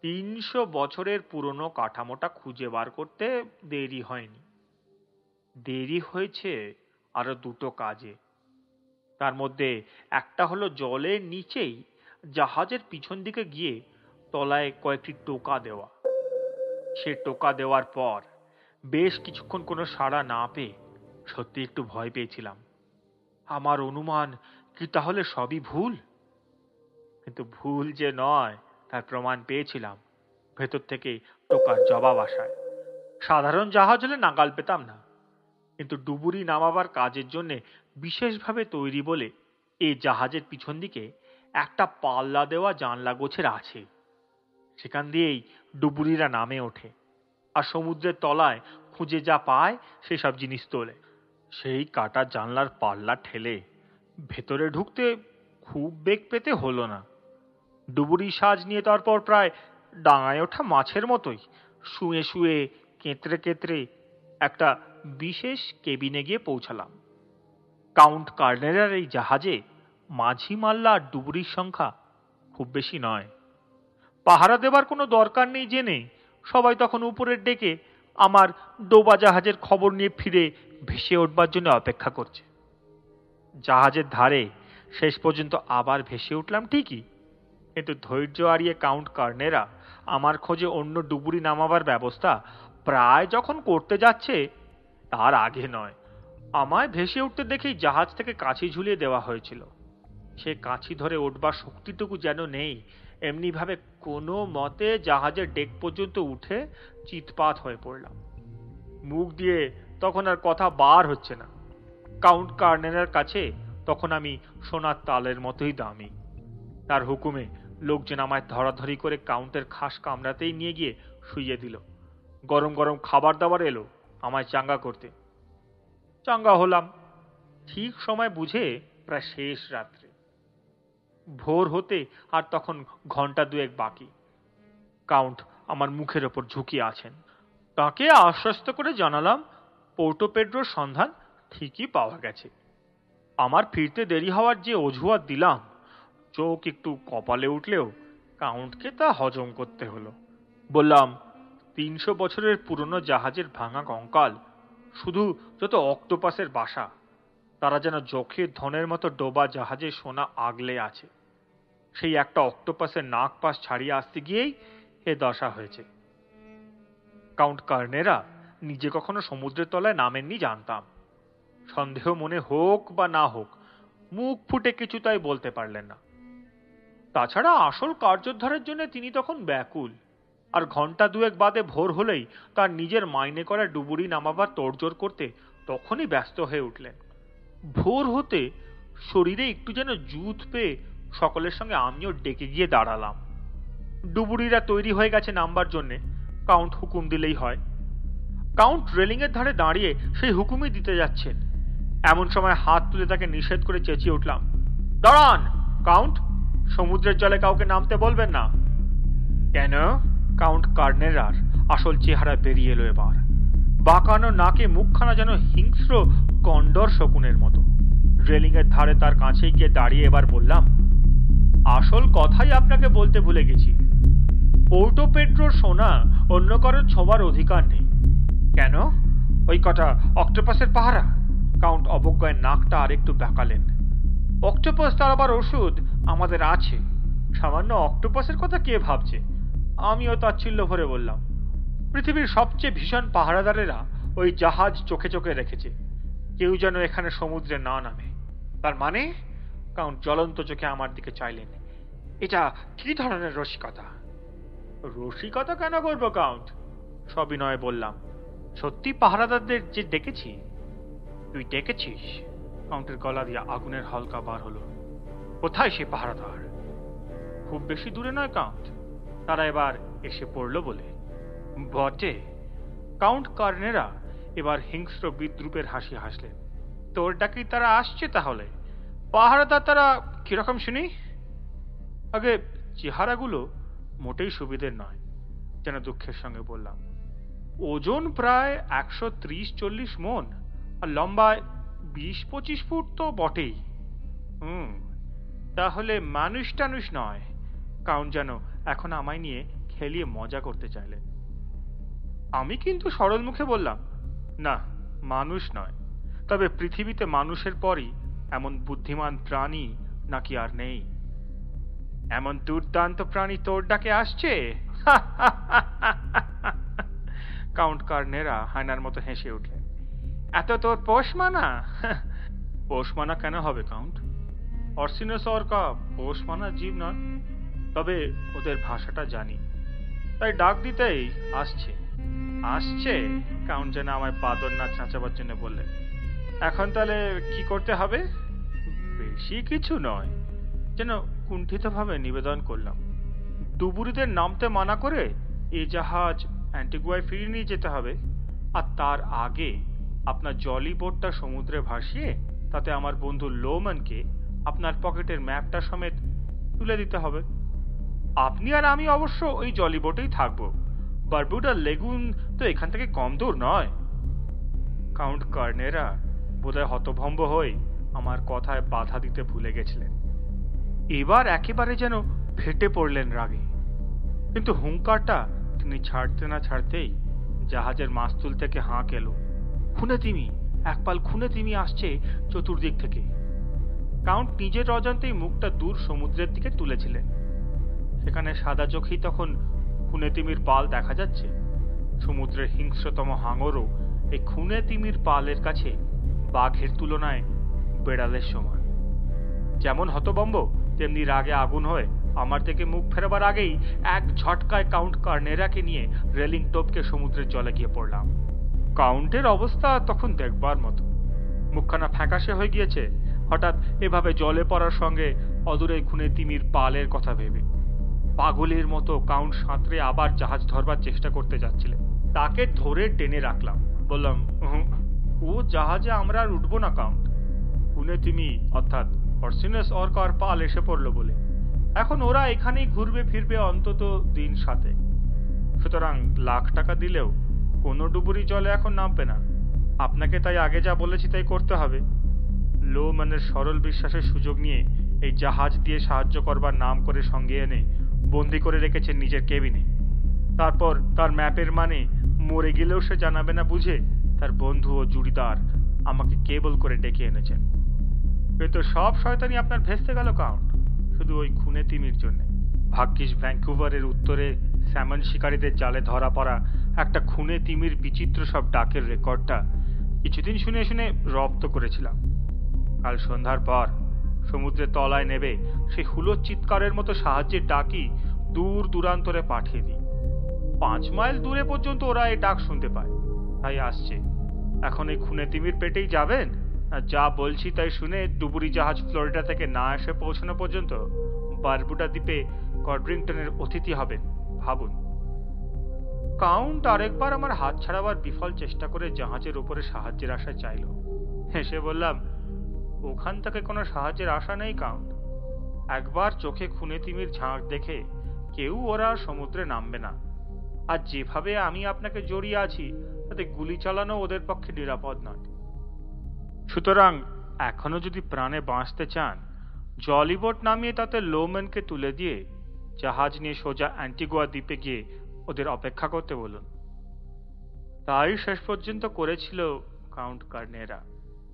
তিনশো বছরের পুরনো কাঠামোটা খুঁজে বার করতে দেরি হয়নি। দেরি হয়েছে আরও দুটো কাজে। তার মধ্যে একটা হলো জলের নিচেই জাহাজের পিছন দিকে গিয়ে তলায় কয়েকটি টোকা দেওয়া। সে টোকা দেওয়ার পর বেশ কিছুক্ষণ কোনো সাড়া না পেয়ে সত্যি একটু ভয় পেয়েছিলাম। আমার অনুমান কি তাহলে সবই ভুল? কিন্তু ভুল যে নয়, তার প্রমাণ পেয়েছিলাম ভেতর থেকে টোকার জবাব আসায়। সাধারণ জাহাজ হলে নাগাল পেতাম না, কিন্তু ডুবুরি নামাবার কাজের জন্য বিশেষভাবে তৈরি বলে এই জাহাজের পিছন দিকে একটা পাল্লা দেওয়া জানলা গোছের আছে। সেখান দিয়েই ডুবুরিরা নামে ওঠে, আর সমুদ্রের তলায় খুঁজে যা পায়, সেসব জিনিস তোলে। সেই কাটা জানলার পাল্লা ঠেলে ভেতরে ঢুকতে খুব বেগ পেতে হলো না। ডুবুরি সাজ নিয়ে তারপর প্রায় ডাঙায় ওঠা মাছের মতোই। শুয়ে শুয়ে কেঁতরে কেঁতরে একটা বিশেষ কেবিনে গিয়ে পৌঁছালাম। কাউন্ট কার্নেরার এই জাহাজে মাঝি মাল্লা ডুবুরির সংখ্যা খুব বেশি নয়। পাহারা দেবার কোনো দরকার নেই জেনে সবাই তখন উপরের ডেকে আমার ডোবা জাহাজের খবর নিয়ে ফিরে ভেসে উঠবার জন্য অপেক্ষা করছে। জাহাজের ধারে শেষ পর্যন্ত আবার ভেসে উঠলাম ঠিকই, কিন্তু ধৈর্য হারিয়ে কাউন্ট কার্নেরা আমার খোঁজে অন্য ডুবুরি নামাবার ব্যবস্থা প্রায় যখন করতে যাচ্ছে, তার আগে নয়। আমায় ভেসে উঠতে দেখেই জাহাজ থেকে কাছি ঝুলিয়ে দেওয়া হয়েছিল। সে কাছি ধরে উঠবার শক্তিটুকু যেন নেই, এমনিভাবে কোনো মতে জাহাজের ডেক পর্যন্ত উঠে চিৎপাত হয়ে পড়লাম। মুখ দিয়ে তখন আর কথা বার হচ্ছে না। কাউন্ট কার্নেলের কাছে তখন আমি সোনার তালের মতোই দামি। তার হুকুমে লোকজন আমায় ধরাধরি করে কাউন্টের খাস কামড়াতেই নিয়ে গিয়ে শুইয়ে দিল। গরম গরম খাবার দাবার এলো আমায় চাঙ্গা করতে। চাঙ্গা হলাম। ঠিক সময় বুঝে প্রায় শেষ রাত্রে। ভোর হতে আর তখন ঘণ্টা দুয়েক বাকি। কাউন্ট আমার মুখের ওপর ঝুঁকিয়ে আছেন। তাকে আশ্বস্ত করে জানালাম পোর্টো পেড্রোর সন্ধান ঠিকই পাওয়া গেছে। আমার ফিরতে দেরি হওয়ার যে অজুহাত দিলাম, চোখ একটু কপালে উঠলেও কাউন্টকে তা হজম করতে হলো। বললাম, তিনশো বছরের পুরনো জাহাজের ভাঙা কঙ্কাল, শুধু যত অক্টোপাসের বাসা, তারা যেন চোখের ধনের মতো ডোবা জাহাজে সোনা আগলে আছে। সেই একটা অক্টোপাসের নাক পাশ ছাড়িয়ে আসতে গিয়েই এ দশা হয়েছে। কাউন্ট কার্নেরা নিজে কখনো সমুদ্রের তলায় নামেননি জানতাম। সন্দেহ মনে হোক বা না হোক, মুখ ফুটে কিছু তাই বলতে পারলেন না। তাছাড়া আসল কার্যোদ্ধারের জন্য তিনি তখন ব্যাকুল, আর ঘণ্টা দুয়েক বাদে ভোর হলেই তার নিজের মাইনে করা ডুবুরি নামাবার তোড়জোড় করতে তখনই ব্যস্ত হয়ে উঠলেন। ভোর হতে শরীরে একটু যেন জুত পেয়ে সকলের সঙ্গে আমিও ডেকে গিয়ে দাঁড়ালাম। ডুবুরিরা তৈরি হয়ে গেছে নামবার জন্যে, কাউন্ট হুকুম দিলেই হয়। কাউন্ট রেলিংয়ের ধারে দাঁড়িয়ে সেই হুকুমই দিতে যাচ্ছেন। এমন সময় হাত তুলে তাকে নিষেধ করে চেঁচিয়ে উঠলাম। দাঁড়ান, কাউন্ট। সমুদ্রের জলে কাউকে নামতে বলবেন না। কেন? কাউন্ট কার্নেরার আসল চেহারা বেরিয়ে এলো এবার। বাঁকানো নাকে মুখখানা যেন হিংস্র কন্ডর শকুনের মতো। রেলিংয়ের ধারে তার কাছে গিয়ে দাঁড়িয়ে এবার বললাম, আসল কথাই আপনাকে বলতে ভুলে গেছি। পোর্টো পেট্রোর সোনা অন্য কারোর ছোঁয়ার অধিকার নেই। কেন? ওই কটা অক্টোপাসের পাহারা। কাউন্ট অবজ্ঞায় নাকটা আরেকটু বেঁকালেন। অক্টোপাস তার আবার ওষুধ আমাদের আছে। সামান্য অক্টোপাসের কথা কে ভাবছে? আমিও তাচ্ছিল্য ভরে বললাম, পৃথিবীর সবচেয়ে ভীষণ পাহারাদারেরা ওই জাহাজ চোখে চোখে রেখেছে। কেউ যেন এখানে সমুদ্রে না নামে। তার মানে? কাউন্ট জ্বলন্ত চোখে আমার দিকে চাইলেন। এটা কি ধরনের রসিকতা? রসিকতা কেন করব, কাউন্ট? সবিনয়ে বললাম সত্যি পাহারাদারদের যে ডেকেছি? তুই ডেকেছিস? কাউন্টের গলা দিয়ে আগুনের হালকা বার হলো। কোথায় সে পাহারাদার? খুব বেশি দূরে নয়, কাউন্ট। তারা এবার এসে পড়ল বলে। বটে। কাউন্ট কর্নেরা এবার হিংস্র বিদ্রুপের হাসি হাসলেন। তোর ডাকি তারা আসছে তাহলে? পাহারাদার তারা কীরকম শুনি? আগে চেহারাগুলো মোটেই সুবিধের নয়, যেন দুঃখের সঙ্গে বললাম। ওজন প্রায় একশো ত্রিশ, চল্লিশ মন আর লম্বায় বিশ, পঁচিশ ফুট তো বটেই। হুম, তাহলে মানুষ টানুষ নয়। কারণ যেন এখন আমায় নিয়ে খেলিয়ে মজা করতে চাইলেন আমি কিন্তু সরল মুখে বললাম, না, মানুষ নয়। তবে পৃথিবীতে মানুষের পরই এমন বুদ্ধিমান প্রাণী নাকি আর নেই। এমন দুর্দান্ত প্রাণী তোর ডাকে আসছে? কাউন্ট কার্নেরা হায়নার মতো হেসে উঠলেন। এত তোর পোষ মানা পোষ মানা কেন হবে, কাউন্ট? অর্সিনাস অর্কা পোষ মানা জীব নয়। তবে ওদের ভাষাটা জানি। তাই ডাক দিতেই আসছে। আসছে? কাউন্ট যেন আমায় পাদর না চাঁচাবার জন্য বললেন। এখন তাহলে কি করতে হবে? বেশি কিছু নয়। যেন কুণ্ঠিতভাবে নিবেদন করলাম। ডুবুরিদের নামতে মানা করে এই জাহাজ অ্যান্টিগুয়ায় ফিরিয়ে নিয়ে যেতে হবে। আর তার আগে আপনার জলি বোটটা সমুদ্রে ভাসিয়ে তাতে আমার বন্ধু লোম্যানকে আপনার পকেটের ম্যাপটা সমেত তুলে দিতে হবে। আপনি আর আমি অবশ্য ওই জলি বোটেই থাকব। বারবুডা লেগুন তো এখান থেকে কম দূর নয়। কাউন্ট কার্নেরা বোধহয় হতভম্ব হয়ে আমার কথায় বাধা দিতে ভুলে গেছিলেন। এবার একেবারে যেন ফেটে পড়লেন রাগে। কিন্তু হুঙ্কারটা তিনি ছাড়তে না ছাড়তেই জাহাজের মাস্তুল থেকে হাঁক এলো। খুনে তিমি একপাল খুনে তিমি আসছে চতুর্দিক থেকে। কাউন্ট নিজের অজান্তেই মুখটা দূর সমুদ্রের দিকে তুলেছিলেন। সেখানে সাদা চোখেই তখন খুনে তিমির পাল দেখা যাচ্ছে। সমুদ্রের হিংস্রতম হাঙরও এই খুনে তিমির পালের কাছে বাঘের তুলনায় বেড়ালের সমান। যেমন হতবম্ব, তেমনি রাগে আগুন হয়ে আমার থেকে মুখ ফেরাবার আগেই এক ঝটকায় কাউন্ট কার্নেরাকে নিয়ে রেলিং টোপকে সমুদ্রের জলে গিয়ে পড়লাম। কাউন্টের অবস্থা তখন দেখবার মতো। মুখখানা ফ্যাকাশে হয়ে গিয়েছে। হঠাৎ এভাবে জলে পড়ার সঙ্গে অদূরে খুনে তিমির পালের কথা ভেবে। পাগলের মতো কাউন্ট সাঁতরে আবার জাহাজ ধরবার চেষ্টা করতে যাচ্ছিলেন তাকে ধরে টেনে রাখলাম। বললাম "উহুঁ, ও জাহাজে আমরা আর উঠবো না কাউন্ট। খুনে তিমি অর্থাৎ অর্সিনাস অর্কার পাল এসে পড়ল বলে। এখন ওরা এখানেই ঘুরবে, ফিরবে অন্তত দিন সাথে। সুতরাং লাখ টাকা দিলেও কোনো ডুবুরি জলে এখন নামবে না। আপনাকে তাই আগে যা বলেছি তাই করতে হবে। লো মানের সরল বিশ্বাসের সুযোগ নিয়ে এই জাহাজ দিয়ে সাহায্য করবার নাম করে সঙ্গে এনে বন্দি করে রেখেছেন নিজের কেবিনে। তারপর তার ম্যাপের মানে মরে গেলেও সে জানাবে না বুঝে তার বন্ধু ও জুড়িদার আমাকে কেবল করে ডেকে এনেছেন। কিন্তু সব শয়তানি আপনার ভেস্তে গেল, কাউন্ট। শুধু ওই খুনে তিমির জন্য। ভাগ্যিস ভ্যাঙ্কুভারের উত্তরে স্যামন শিকারীদের জালে ধরা পড়া একটা খুনে তিমির বিচিত্র সব ডাকের রেকর্ডটা কিছুদিন শুনে শুনে রপ্ত করেছিলাম। কাল সন্ধ্যার পর সমুদ্রের তলায় নেবে সেই হুলোর চিৎকারের মতো সাহায্যের ডাকি দূর দূরান্তরে পাঠিয়ে দিই। পাঁচ মাইল দূরে পর্যন্ত ওরা এই ডাক শুনতে পায়। তাই আসছে। এখন এই খুনে তিমির পেটেই যাবেন? যা বলছি তাই শুনে ডুবুরি জাহাজ ফ্লোরিডা থেকে না এসে পৌঁছানো পর্যন্ত বারবুডা দ্বীপে কড্রিংটনের অতিথি হবেন, ভাবুন। কাউন্ট আরেকবার আমার হাত ছাড়াবার বিফল চেষ্টা করে জাহাজের উপরে সাহায্যের আশা চাইল। হেসে বললাম, ওখান থেকে কোনো সাহায্যের আশা নেই, কাউন্ট। একবার চোখে খুনে তিমির ঝাঁক দেখে কেউ ওরা সমুদ্রে নামবে না। আর যেভাবে আমি আপনাকে জড়িয়ে আছি, তাতে গুলি চালানো ওদের পক্ষে নিরাপদ নয়। সুতরাং এখনও যদি প্রাণে বাঁচতে চান, জলিবোট নামিয়ে তাতে লোম্যানকে তুলে দিয়ে জাহাজ নিয়ে সোজা অ্যান্টিগুয়া দ্বীপে গিয়ে ওদের অপেক্ষা করতে বলুন। তাই শেষ পর্যন্ত করেছিল কাউন্ট কার্নেরা।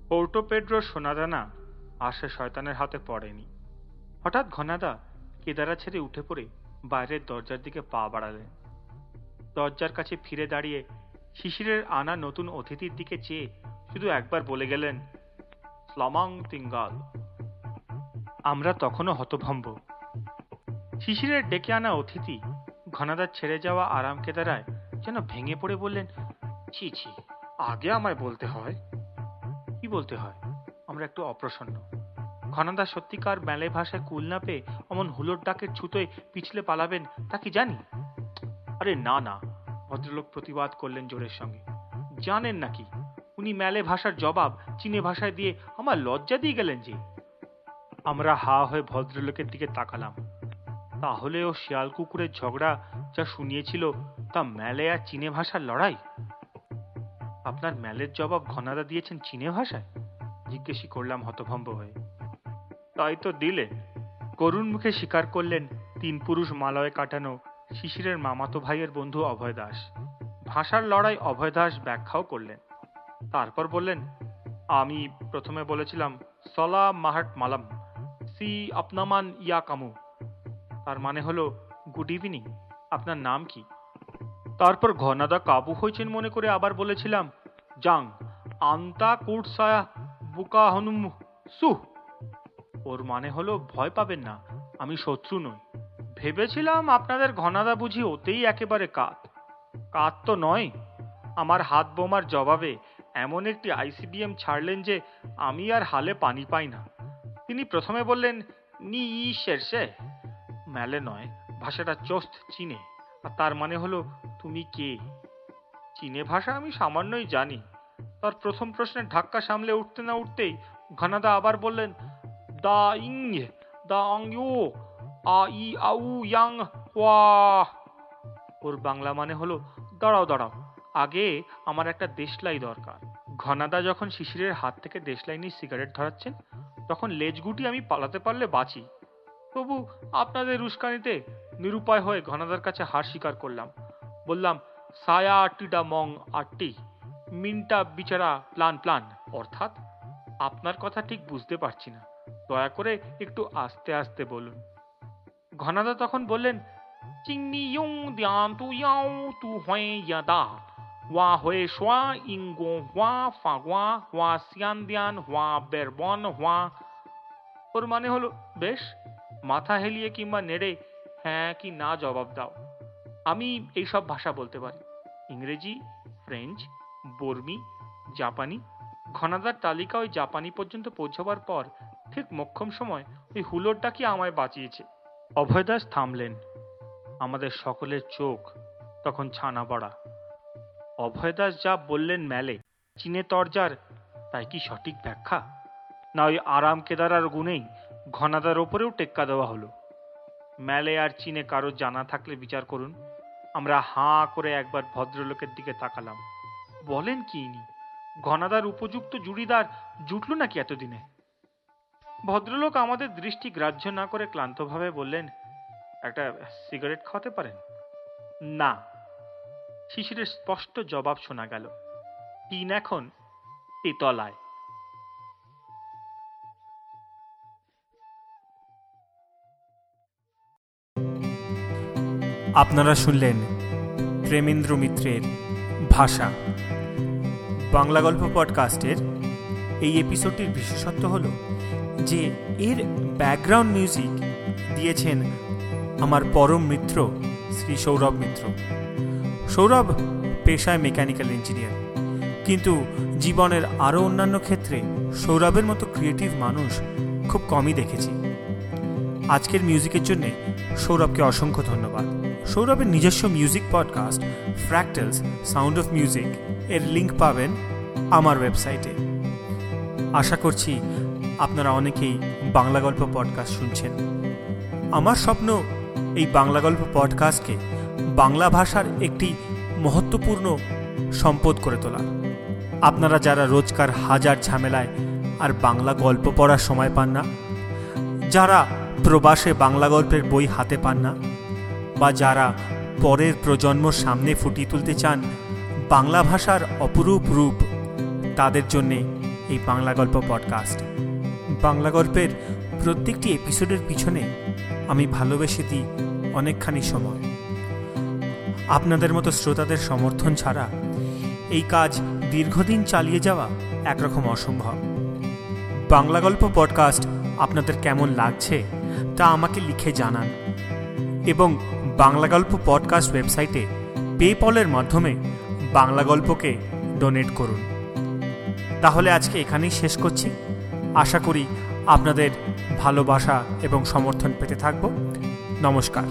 পোর্টো পেড্রো সোনাদানা আর শয়তানের হাতে পড়েনি। হঠাৎ ঘনাদা কেদারা ছেড়ে উঠে পড়ে বাইরের দরজার দিকে পা বাড়ালেন। দরজার কাছে ফিরে দাঁড়িয়ে শিশিরের আনা নতুন অতিথির দিকে চেয়ে শুধু একবার বলে গেলেন, স্লামাং তিঙ্গাল। আমরা তখনও হতভম্ব। শিশিরের ডেকে আনা অতিথি ঘনাদার ছেড়ে যাওয়া আরাম কেদারায় যেন ভেঙে পড়ে বললেন, ছি ছি, আগে আমায় বলতে হয়। কি বলতে হয়? আমরা একটু অপ্রসন্ন। ঘনাদা সত্যিকার মেলে ভাষায় কুল না পেয়ে অমন হুলোর ডাকের ছুতোয় পিছলে পালাবেন, তা কি জানি? আরে না না, ভদ্রলোক প্রতিবাদ করলেন জোরের সঙ্গে। জানেন নাকি উনি মেলে ভাষার জবাব চীনে ভাষায় দিয়ে আমার লজ্জা দিয়ে গেলেন যে। আমরা হা হয়ে ভদ্রলোকের দিকে তাকালাম। তাহলে ও শিয়াল কুকুরের ঝগড়া যা শুনিয়েছিল তা ম্যালে আর চীনে ভাষার লড়াই? আপনার ম্যালের জবাব ঘনাদা দিয়েছেন চীনে ভাষায়? জিজ্ঞেসই করলাম হতভম্ব হয়ে। তাই তো দিলেন করুণ মুখে স্বীকার করলেন তিন পুরুষ মালয়ে কাটানো শিশিরের মামাতো ভাইয়ের বন্ধু অভয় দাস। ভাষার লড়াই অভয় দাস ব্যাখ্যাও করলেন। তারপর বললেন, আমি প্রথমে বলেছিলাম, সলা মাহাট মালাম, সি আপনামান ইয়া কামু। তার মানে হলো, গুড ইভিনিং, আপনার নাম কি? তারপর ঘনাদা কাবু হয়েছেন মনে করে আবার বলেছিলাম, জাং, আন্তা কুটসায়া বুকা হনুম সুহ। ওর মানে হলো, ভয় পাবেন না, আমি শত্রু নই। ভেবেছিলাম আপনাদের ঘনাদা বুঝি ওতেই একেবারে কাত। কাত তো নয়, আমার হাত বোমার জবাবে এমন একটি আইসিবিএম ছাড়লেন যে আমি আর হালে পানি পাই না। তিনি প্রথমে বললেন, নি ই শেরশে ম্যালে নয়, ভাষাটা চোস্ত চীনে। আর তার মানে হলো, তুমি কে? চীনে ভাষা আমি সামান্যই জানি। তার প্রথম প্রশ্নের ধাক্কা সামলে উঠতে না উঠতেই ঘনাদা আবার বললেন, দা ইং, দা অং ইউ, আ ই আউ ইয়াং, ওয়া। ওর বাংলা মানে হলো, দাঁড়াও দাঁড়াও। আগে আমার একটা দেশলাই দরকার। ঘনাদা যখন শিশিরের হাত থেকে দেশলাই নিয়ে সিগারেট ধরাচ্ছেন, তখন লেজগুটি আমি পালাতে পারলে বাঁচি। তবু আপনাদের উস্কানিতে নিরুপায় হয়ে ঘনাদার কাছে হার স্বীকার করলাম। বললাম, সায়া টিডা মং আটটি, মিনটা বিচারা প্লান প্লান। অর্থাৎ আপনার কথা ঠিক বুঝতে পারছি না। দয়া করে একটু আস্তে আস্তে বলুন। ঘনাদা তখন বললেন, চিংনি ইয়ং দিয়ান তু ইয়াও তু হয়ে ইয়াদা ওয়া হয়ে সোয়া ইঙ্গো হওয়া ফাগুয়া হওয়া সিয়ান দিয়ান হওয়া বেরবন হওয়া ওর মানে হলো বেশ মাথা হেলিয়ে কিংবা নেড়ে হ্যাঁ কি না জবাব দাও আমি এইসব ভাষা বলতে পারি ইংরেজি ফ্রেঞ্চ বর্মি জাপানি ঘনাদার তালিকা ওই জাপানি পর্যন্ত পৌঁছবার পর ঠিক মক্ষম সময় ওই হুলোরটা কি আমায় বাঁচিয়েছে অভয়দাস থামলেন আমাদের সকলের চোখ তখন ছানা পড়া অভয়দাস যা বললেন ম্যালে চীনে তরজার, তাই কি সঠিক ব্যাখ্যা? না ওই আরাম কেদারার গুণেই ঘনাদার ওপরেও টেক্কা দেওয়া হলো। ম্যালে আর চীনে কারও জানা থাকলে বিচার করুন। আমরা হাঁ করে একবার ভদ্রলোকের দিকে তাকালাম। বলেন কি ইনি? ঘনাদার উপযুক্ত জুড়িদার জুটল নাকি এতদিনে? ভদ্রলোক আমাদের দৃষ্টি গ্রাহ্য না করে ক্লান্তভাবে বললেন, একটা সিগারেট খাওয়াতে পারেন? না। শিশিরের স্পষ্ট জবাব শোনা গেল। টিন এখন তেতলায়। আপনারা শুনলেন প্রেমেন্দ্র মিত্রের ভাষা। বাংলা গল্প পডকাস্টের এই এপিসোডটির বিশেষত্ব হল যে এর ব্যাকগ্রাউন্ড মিউজিক দিয়েছেন আমার পরম মিত্র শ্রী সৌরভ মিত্র। সৌরভ পেশায় মেকানিক্যাল ইঞ্জিনিয়ার। কিন্তু জীবনের আরও অন্যান্য ক্ষেত্রে সৌরভের মতো ক্রিয়েটিভ মানুষ খুব কমই দেখেছি। আজকের মিউজিকের জন্য সৌরভকে অসংখ্য ধন্যবাদ। সৌরভের নিজস্ব music podcast fractals sound of music এর লিঙ্ক পাবেন আমার ওয়েবসাইটে। আশা করছি আপনারা অনেকেই বাংলা গল্প পডকাস্ট শুনছেন। আমার স্বপ্ন এই বাংলা গল্প পডকাস্টকে বাংলা ভাষার একটি মহত্বপূর্ণ সম্পদ করে তোলা। আপনারা যারা রোজকার হাজার ঝামেলায় আর বাংলা গল্প পড়ার সময় পান না, যারা প্রবাসে বাংলা গল্পের বই হাতে পান না, বা যারা পরের প্রজন্ম সামনে ফুটিয়ে তুলতে চান বাংলা ভাষার অপরূপ রূপ, তাদের জন্যে এই বাংলা গল্প পডকাস্ট। বাংলা গল্পের প্রত্যেকটি এপিসোডের পিছনে আমি ভালোবেসে দিই অনেকখানি সময়। আপনাদের মতো শ্রোতাদের সমর্থন ছাড়া এই কাজ দীর্ঘদিন চালিয়ে যাওয়া একরকম অসম্ভব। বাংলা গল্প পডকাস্ট আপনাদের কেমন লাগছে তা আমাকে লিখে জানান এবং বাংলা গল্প পডকাস্ট ওয়েবসাইটে পেপলের মাধ্যমে বাংলা গল্পকে ডোনেট করুন। তাহলে আজকে এখানেই শেষ করছি। আশা করি আপনাদের ভালোবাসা এবং সমর্থন পেতে থাকব। নমস্কার।